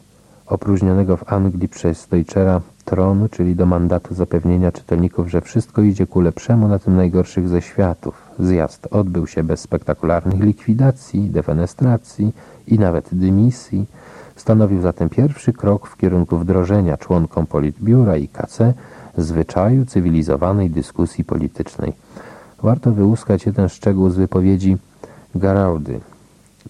opróżnionego w Anglii przez Deutschera tronu, czyli do mandatu zapewnienia czytelników, że wszystko idzie ku lepszemu na tym najgorszych ze światów. Zjazd odbył się bez spektakularnych likwidacji, defenestracji i nawet dymisji. Stanowił zatem pierwszy krok w kierunku wdrożenia członkom Politbiura i KC zwyczaju cywilizowanej dyskusji politycznej. Warto wyłuskać jeden szczegół z wypowiedzi Garaudy,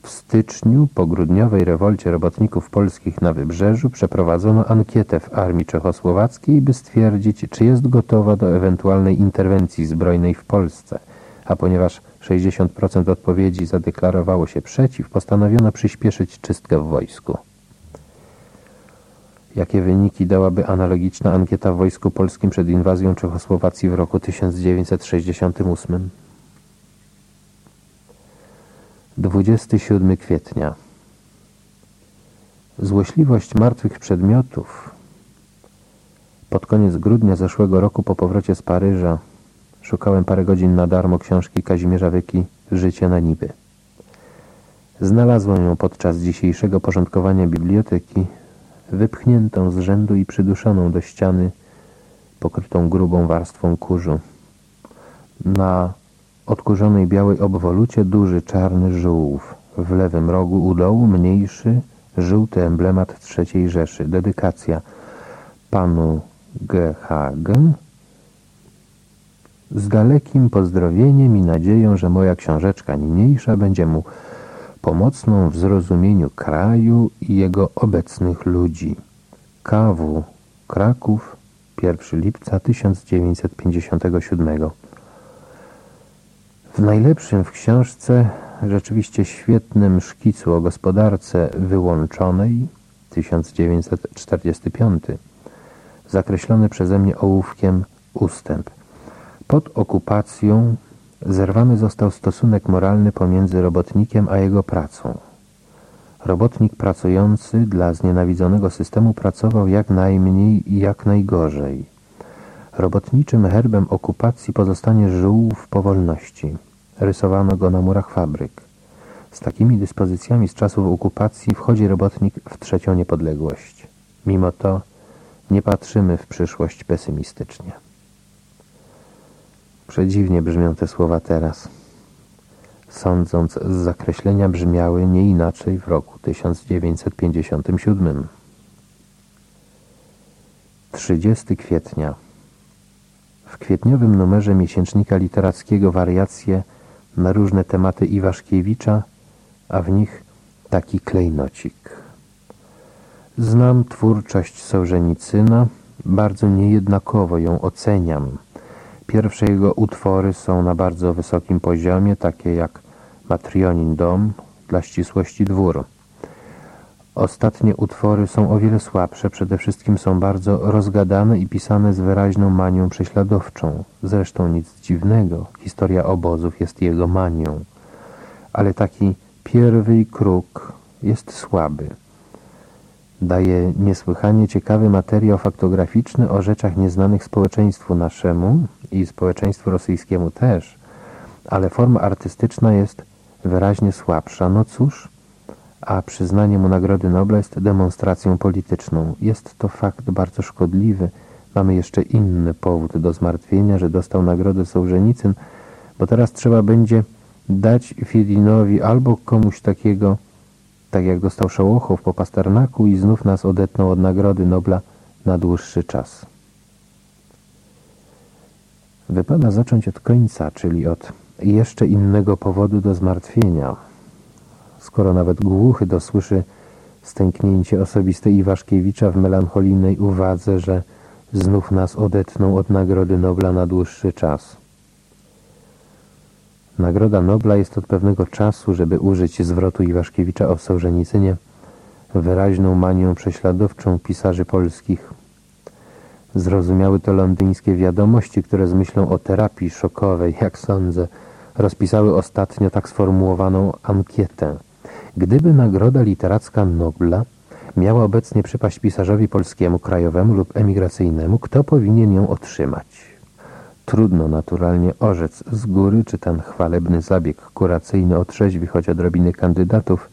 w styczniu po grudniowej rewolcie robotników polskich na Wybrzeżu przeprowadzono ankietę w armii czechosłowackiej, by stwierdzić, czy jest gotowa do ewentualnej interwencji zbrojnej w Polsce, a ponieważ 60% odpowiedzi zadeklarowało się przeciw, postanowiono przyspieszyć czystkę w wojsku. Jakie wyniki dałaby analogiczna ankieta w Wojsku Polskim przed inwazją Czechosłowacji w roku 1968? 27 kwietnia Złośliwość martwych przedmiotów Pod koniec grudnia zeszłego roku po powrocie z Paryża szukałem parę godzin na darmo książki Kazimierza Wyki Życie na niby. Znalazłem ją podczas dzisiejszego porządkowania biblioteki wypchniętą z rzędu i przyduszoną do ściany pokrytą grubą warstwą kurzu. Na odkurzonej białej obwolucie duży czarny żółw. W lewym rogu u dołu mniejszy, żółty emblemat trzeciej Rzeszy. Dedykacja panu G. Hagen z dalekim pozdrowieniem i nadzieją, że moja książeczka niniejsza będzie mu pomocną w zrozumieniu kraju i jego obecnych ludzi. KW Kraków 1 lipca 1957 w najlepszym w książce, rzeczywiście świetnym szkicu o gospodarce wyłączonej 1945 zakreślony przeze mnie ołówkiem Ustęp. Pod okupacją zerwany został stosunek moralny pomiędzy robotnikiem a jego pracą. Robotnik pracujący dla znienawidzonego systemu pracował jak najmniej i jak najgorzej. Robotniczym herbem okupacji pozostanie żył w powolności. Rysowano go na murach fabryk. Z takimi dyspozycjami z czasów okupacji wchodzi robotnik w trzecią niepodległość. Mimo to nie patrzymy w przyszłość pesymistycznie. Przedziwnie brzmią te słowa teraz. Sądząc z zakreślenia brzmiały nie inaczej w roku 1957. 30 kwietnia. W kwietniowym numerze miesięcznika literackiego wariacje na różne tematy Iwaszkiewicza, a w nich taki klejnocik. Znam twórczość Sołżenicyna, bardzo niejednakowo ją oceniam. Pierwsze jego utwory są na bardzo wysokim poziomie, takie jak Matrionin Dom, dla ścisłości dwór. Ostatnie utwory są o wiele słabsze, przede wszystkim są bardzo rozgadane i pisane z wyraźną manią prześladowczą. Zresztą nic dziwnego, historia obozów jest jego manią. Ale taki pierwy kruk jest słaby. Daje niesłychanie ciekawy materiał faktograficzny o rzeczach nieznanych społeczeństwu naszemu i społeczeństwu rosyjskiemu też, ale forma artystyczna jest wyraźnie słabsza. No cóż, a przyznanie mu Nagrody Nobla jest demonstracją polityczną. Jest to fakt bardzo szkodliwy. Mamy jeszcze inny powód do zmartwienia, że dostał Nagrodę Sołżenicyn, bo teraz trzeba będzie dać Fiedinowi albo komuś takiego, tak jak dostał Szołochow po Pasternaku i znów nas odetną od Nagrody Nobla na dłuższy czas. Wypada zacząć od końca, czyli od jeszcze innego powodu do zmartwienia. Skoro nawet głuchy dosłyszy stęknięcie osobiste Iwaszkiewicza w melancholijnej uwadze, że znów nas odetną od Nagrody Nobla na dłuższy czas. Nagroda Nobla jest od pewnego czasu, żeby użyć zwrotu Iwaszkiewicza o Sołżenicynie, wyraźną manią prześladowczą pisarzy polskich. Zrozumiały to londyńskie wiadomości, które z myślą o terapii szokowej, jak sądzę, rozpisały ostatnio tak sformułowaną ankietę. Gdyby Nagroda Literacka Nobla miała obecnie przypaść pisarzowi polskiemu, krajowemu lub emigracyjnemu, kto powinien ją otrzymać? Trudno naturalnie orzec z góry, czy ten chwalebny zabieg kuracyjny otrzeźwi choć odrobiny kandydatów,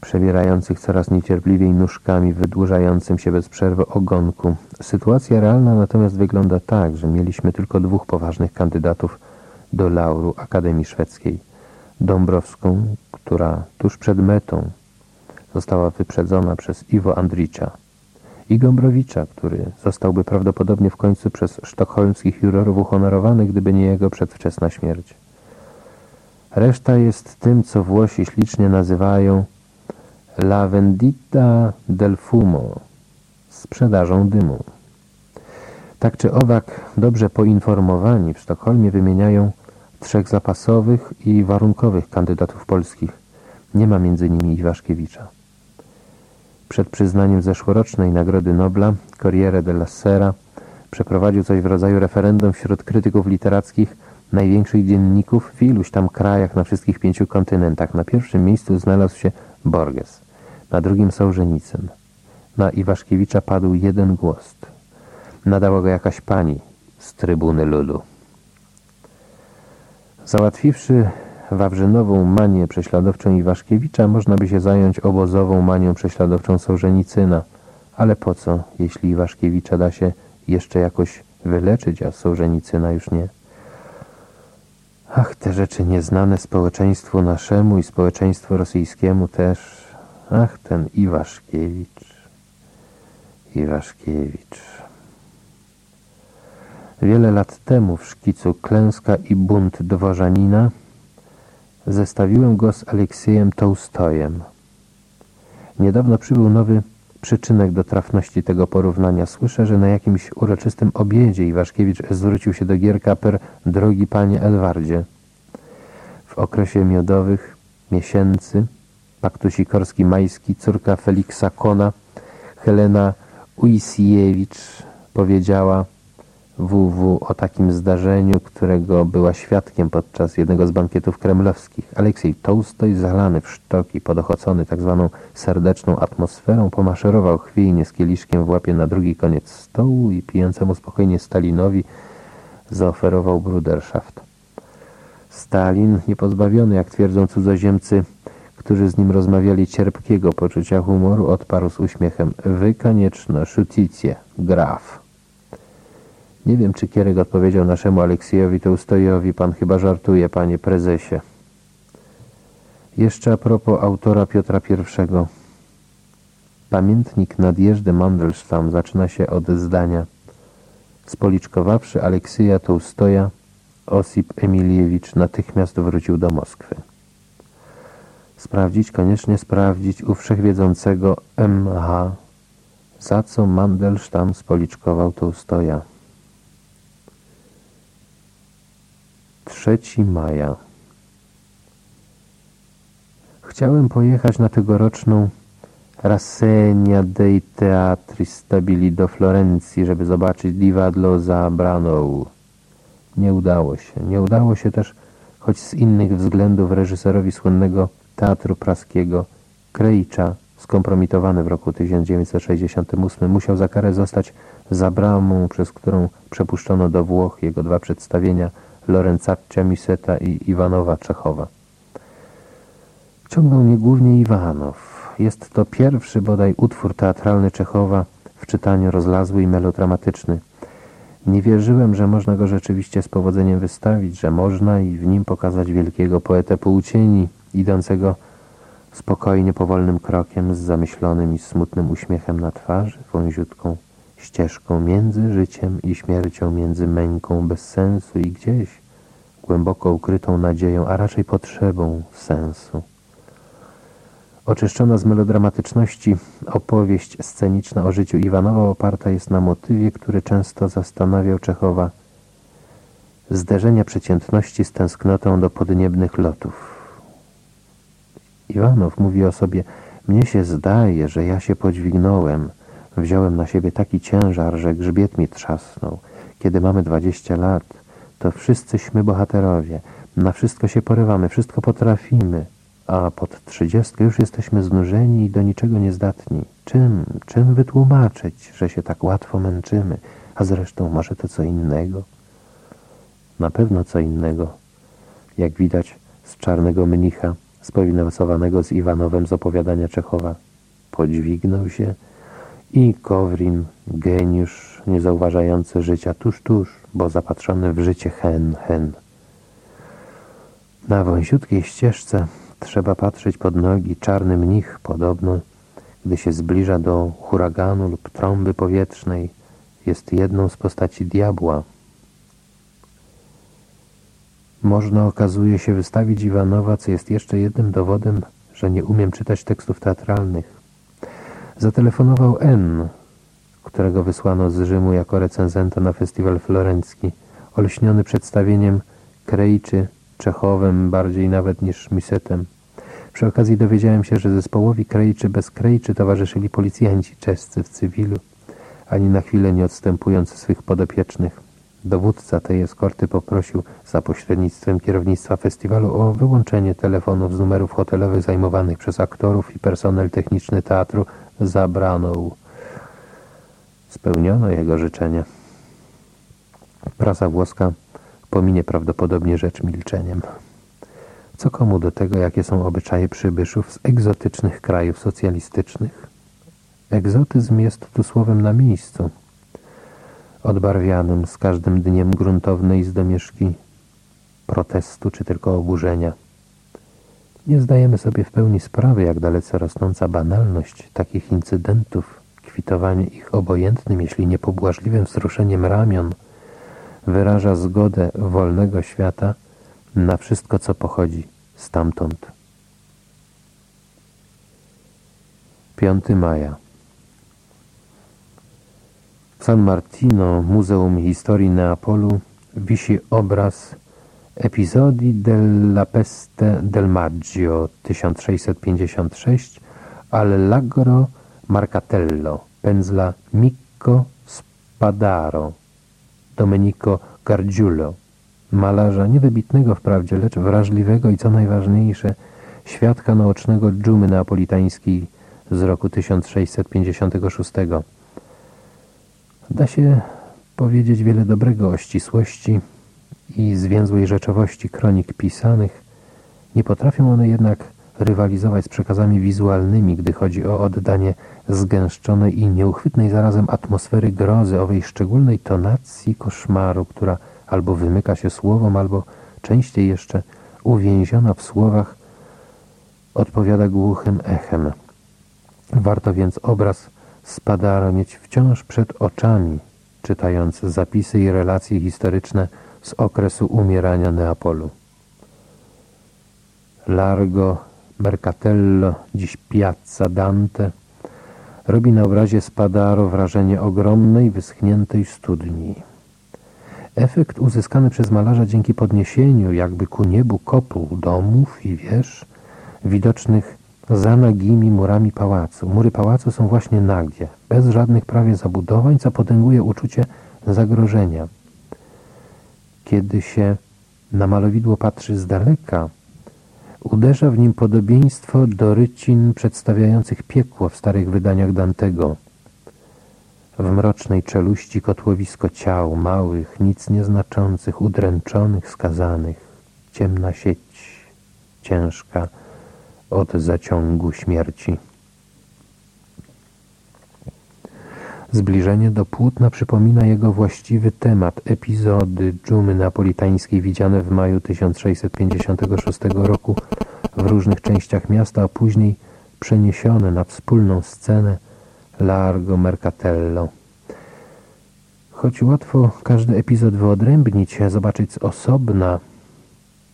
przebierających coraz niecierpliwiej nóżkami, wydłużającym się bez przerwy ogonku. Sytuacja realna natomiast wygląda tak, że mieliśmy tylko dwóch poważnych kandydatów do lauru Akademii Szwedzkiej. Dąbrowską, która tuż przed metą została wyprzedzona przez Iwo Andricza i Gombrowicza, który zostałby prawdopodobnie w końcu przez sztokholmskich jurorów uhonorowany, gdyby nie jego przedwczesna śmierć. Reszta jest tym, co Włosi ślicznie nazywają La vendita del fumo, sprzedażą dymu. Tak czy owak, dobrze poinformowani w Sztokholmie wymieniają trzech zapasowych i warunkowych kandydatów polskich. Nie ma między nimi Iwaszkiewicza. Przed przyznaniem zeszłorocznej Nagrody Nobla Corriere della Sera przeprowadził coś w rodzaju referendum wśród krytyków literackich największych dzienników w iluś tam krajach na wszystkich pięciu kontynentach. Na pierwszym miejscu znalazł się Borges, na drugim Sołżenicyn. Na Iwaszkiewicza padł jeden głos. Nadała go jakaś pani z trybuny Lulu. Załatwiwszy Wawrzynową manię prześladowczą Iwaszkiewicza, można by się zająć obozową manią prześladowczą Sołżenicyna. Ale po co, jeśli Iwaszkiewicza da się jeszcze jakoś wyleczyć, a Sołżenicyna już nie? Ach, te rzeczy nieznane społeczeństwu naszemu i społeczeństwu rosyjskiemu też. Ach, ten Iwaszkiewicz. Iwaszkiewicz. Wiele lat temu w szkicu Klęska i bunt dworzanina zestawiłem go z Aleksiejem Tołstojem. Niedawno przybył nowy przyczynek do trafności tego porównania. Słyszę, że na jakimś uroczystym obiedzie Iwaszkiewicz zwrócił się do Gierka per drogi panie Elwardzie. W okresie miodowych miesięcy Paktu Sikorski-Majski córka Feliksa Kona Helena Ujsiewicz powiedziała WW o takim zdarzeniu, którego była świadkiem podczas jednego z bankietów kremlowskich. Aleksiej Tołstoj, zalany w sztoki, podochocony tak zwaną serdeczną atmosferą, pomaszerował chwiejnie z kieliszkiem w łapie na drugi koniec stołu i pijącemu spokojnie Stalinowi zaoferował bruderschaft. Stalin, niepozbawiony, jak twierdzą cudzoziemcy, którzy z nim rozmawiali cierpkiego poczucia humoru, odparł z uśmiechem Wy koniecznie szuticie, graf. Nie wiem, czy Kierek odpowiedział naszemu Aleksiejowi Tołstojowi. Pan chyba żartuje, panie prezesie. Jeszcze a propos autora Piotra I. Pamiętnik nadjeżdy Mandelstam zaczyna się od zdania Spoliczkowawszy Aleksija Tołstoja, Osip Emiliewicz natychmiast wrócił do Moskwy. Sprawdzić, koniecznie sprawdzić u wszechwiedzącego M.H. za co Mandelstam spoliczkował Tołstoja. 3 maja. Chciałem pojechać na tegoroczną Rassegna dei Teatri Stabili do Florencji, żeby zobaczyć Divadlo za Braną. Nie udało się. Nie udało się też, choć z innych względów, reżyserowi słynnego Teatru Praskiego Krejcza, skompromitowany w roku 1968, musiał za karę zostać za bramą, przez którą przepuszczono do Włoch jego dwa przedstawienia – Lorenzaccia Miseta i Iwanowa Czechowa. Ciągnął mnie głównie Iwanow. Jest to pierwszy bodaj utwór teatralny Czechowa w czytaniu rozlazły i melodramatyczny. Nie wierzyłem, że można go rzeczywiście z powodzeniem wystawić, że można i w nim pokazać wielkiego poetę półcieni, idącego spokojnie, powolnym krokiem z zamyślonym i smutnym uśmiechem na twarzy, wąziutką ścieżką między życiem i śmiercią, między męką bez sensu i gdzieś głęboko ukrytą nadzieją, a raczej potrzebą sensu. Oczyszczona z melodramatyczności opowieść sceniczna o życiu Iwanowa oparta jest na motywie, który często zastanawiał Czechowa zderzenia przeciętności z tęsknotą do podniebnych lotów. Iwanow mówi o sobie, mnie się zdaje, że ja się podźwignąłem, wziąłem na siebie taki ciężar, że grzbiet mi trzasnął. Kiedy mamy dwadzieścia lat, to wszyscyśmy bohaterowie. Na wszystko się porywamy, wszystko potrafimy. A pod trzydziestkę już jesteśmy znużeni i do niczego niezdatni. Czym, czym wytłumaczyć, że się tak łatwo męczymy? A zresztą może to co innego? Na pewno co innego. Jak widać z czarnego mnicha, spowinansowanego z Iwanowem z opowiadania Czechowa. Podźwignął się i Kowrin, geniusz, niezauważający życia tuż, tuż, bo zapatrzony w życie hen, hen. Na wąziutkiej ścieżce trzeba patrzeć pod nogi. Czarny mnich podobno, gdy się zbliża do huraganu lub trąby powietrznej, jest jedną z postaci diabła. Można okazuje się wystawić Iwanowa, co jest jeszcze jednym dowodem, że nie umiem czytać tekstów teatralnych. Zatelefonował N, którego wysłano z Rzymu jako recenzenta na festiwal florencki, olśniony przedstawieniem Krejczy, Czechowem bardziej nawet niż Misetem. Przy okazji dowiedziałem się, że zespołowi Krejczy bez Krejczy towarzyszyli policjanci czescy w cywilu, ani na chwilę nie odstępując swych podopiecznych. Dowódca tej eskorty poprosił za pośrednictwem kierownictwa festiwalu o wyłączenie telefonów z numerów hotelowych zajmowanych przez aktorów i personel techniczny teatru zabraną. Spełniono jego życzenie. Prasa włoska pominie prawdopodobnie rzecz milczeniem. Co komu do tego, jakie są obyczaje przybyszów z egzotycznych krajów socjalistycznych? Egzotyzm jest tu słowem na miejscu, odbarwianym z każdym dniem gruntownej zdomieszki protestu czy tylko oburzenia. Nie zdajemy sobie w pełni sprawy, jak dalece rosnąca banalność takich incydentów, kwitowanie ich obojętnym, jeśli nie pobłażliwym wzruszeniem ramion, wyraża zgodę wolnego świata na wszystko, co pochodzi stamtąd. 5 maja W San Martino, Muzeum Historii Neapolu, wisi obraz Episodi della peste del maggio 1656 all'Agro Marcatello, pędzla Mikko Spadaro Domenico Gargiulo, malarza niewybitnego wprawdzie, lecz wrażliwego i co najważniejsze, świadka naocznego dżumy neapolitańskiej z roku 1656. Da się powiedzieć wiele dobrego o ścisłości i zwięzłej rzeczowości kronik pisanych, nie potrafią one jednak rywalizować z przekazami wizualnymi, gdy chodzi o oddanie zgęszczonej i nieuchwytnej zarazem atmosfery grozy, owej szczególnej tonacji koszmaru, która albo wymyka się słowom, albo częściej jeszcze uwięziona w słowach odpowiada głuchym echem. Warto więc obraz Spadaro mieć wciąż przed oczami, czytając zapisy i relacje historyczne z okresu umierania Neapolu. Largo Mercatello, dziś Piazza Dante, robi na obrazie Spadaro wrażenie ogromnej, wyschniętej studni. Efekt uzyskany przez malarza dzięki podniesieniu jakby ku niebu kopuł domów i wież, widocznych za nagimi murami pałacu. Mury pałacu są właśnie nagie, bez żadnych prawie zabudowań, co potęguje uczucie zagrożenia. Kiedy się na malowidło patrzy z daleka, uderza w nim podobieństwo do rycin przedstawiających piekło w starych wydaniach Dantego. W mrocznej czeluści kotłowisko ciał, małych, nic nieznaczących, udręczonych, skazanych, ciemna sieć, ciężka, od zaciągu śmierci. Zbliżenie do płótna przypomina jego właściwy temat, epizody dżumy napolitańskiej widziane w maju 1656 roku w różnych częściach miasta, a później przeniesione na wspólną scenę Largo Mercatello. Choć łatwo każdy epizod wyodrębnić, zobaczyć z osobna,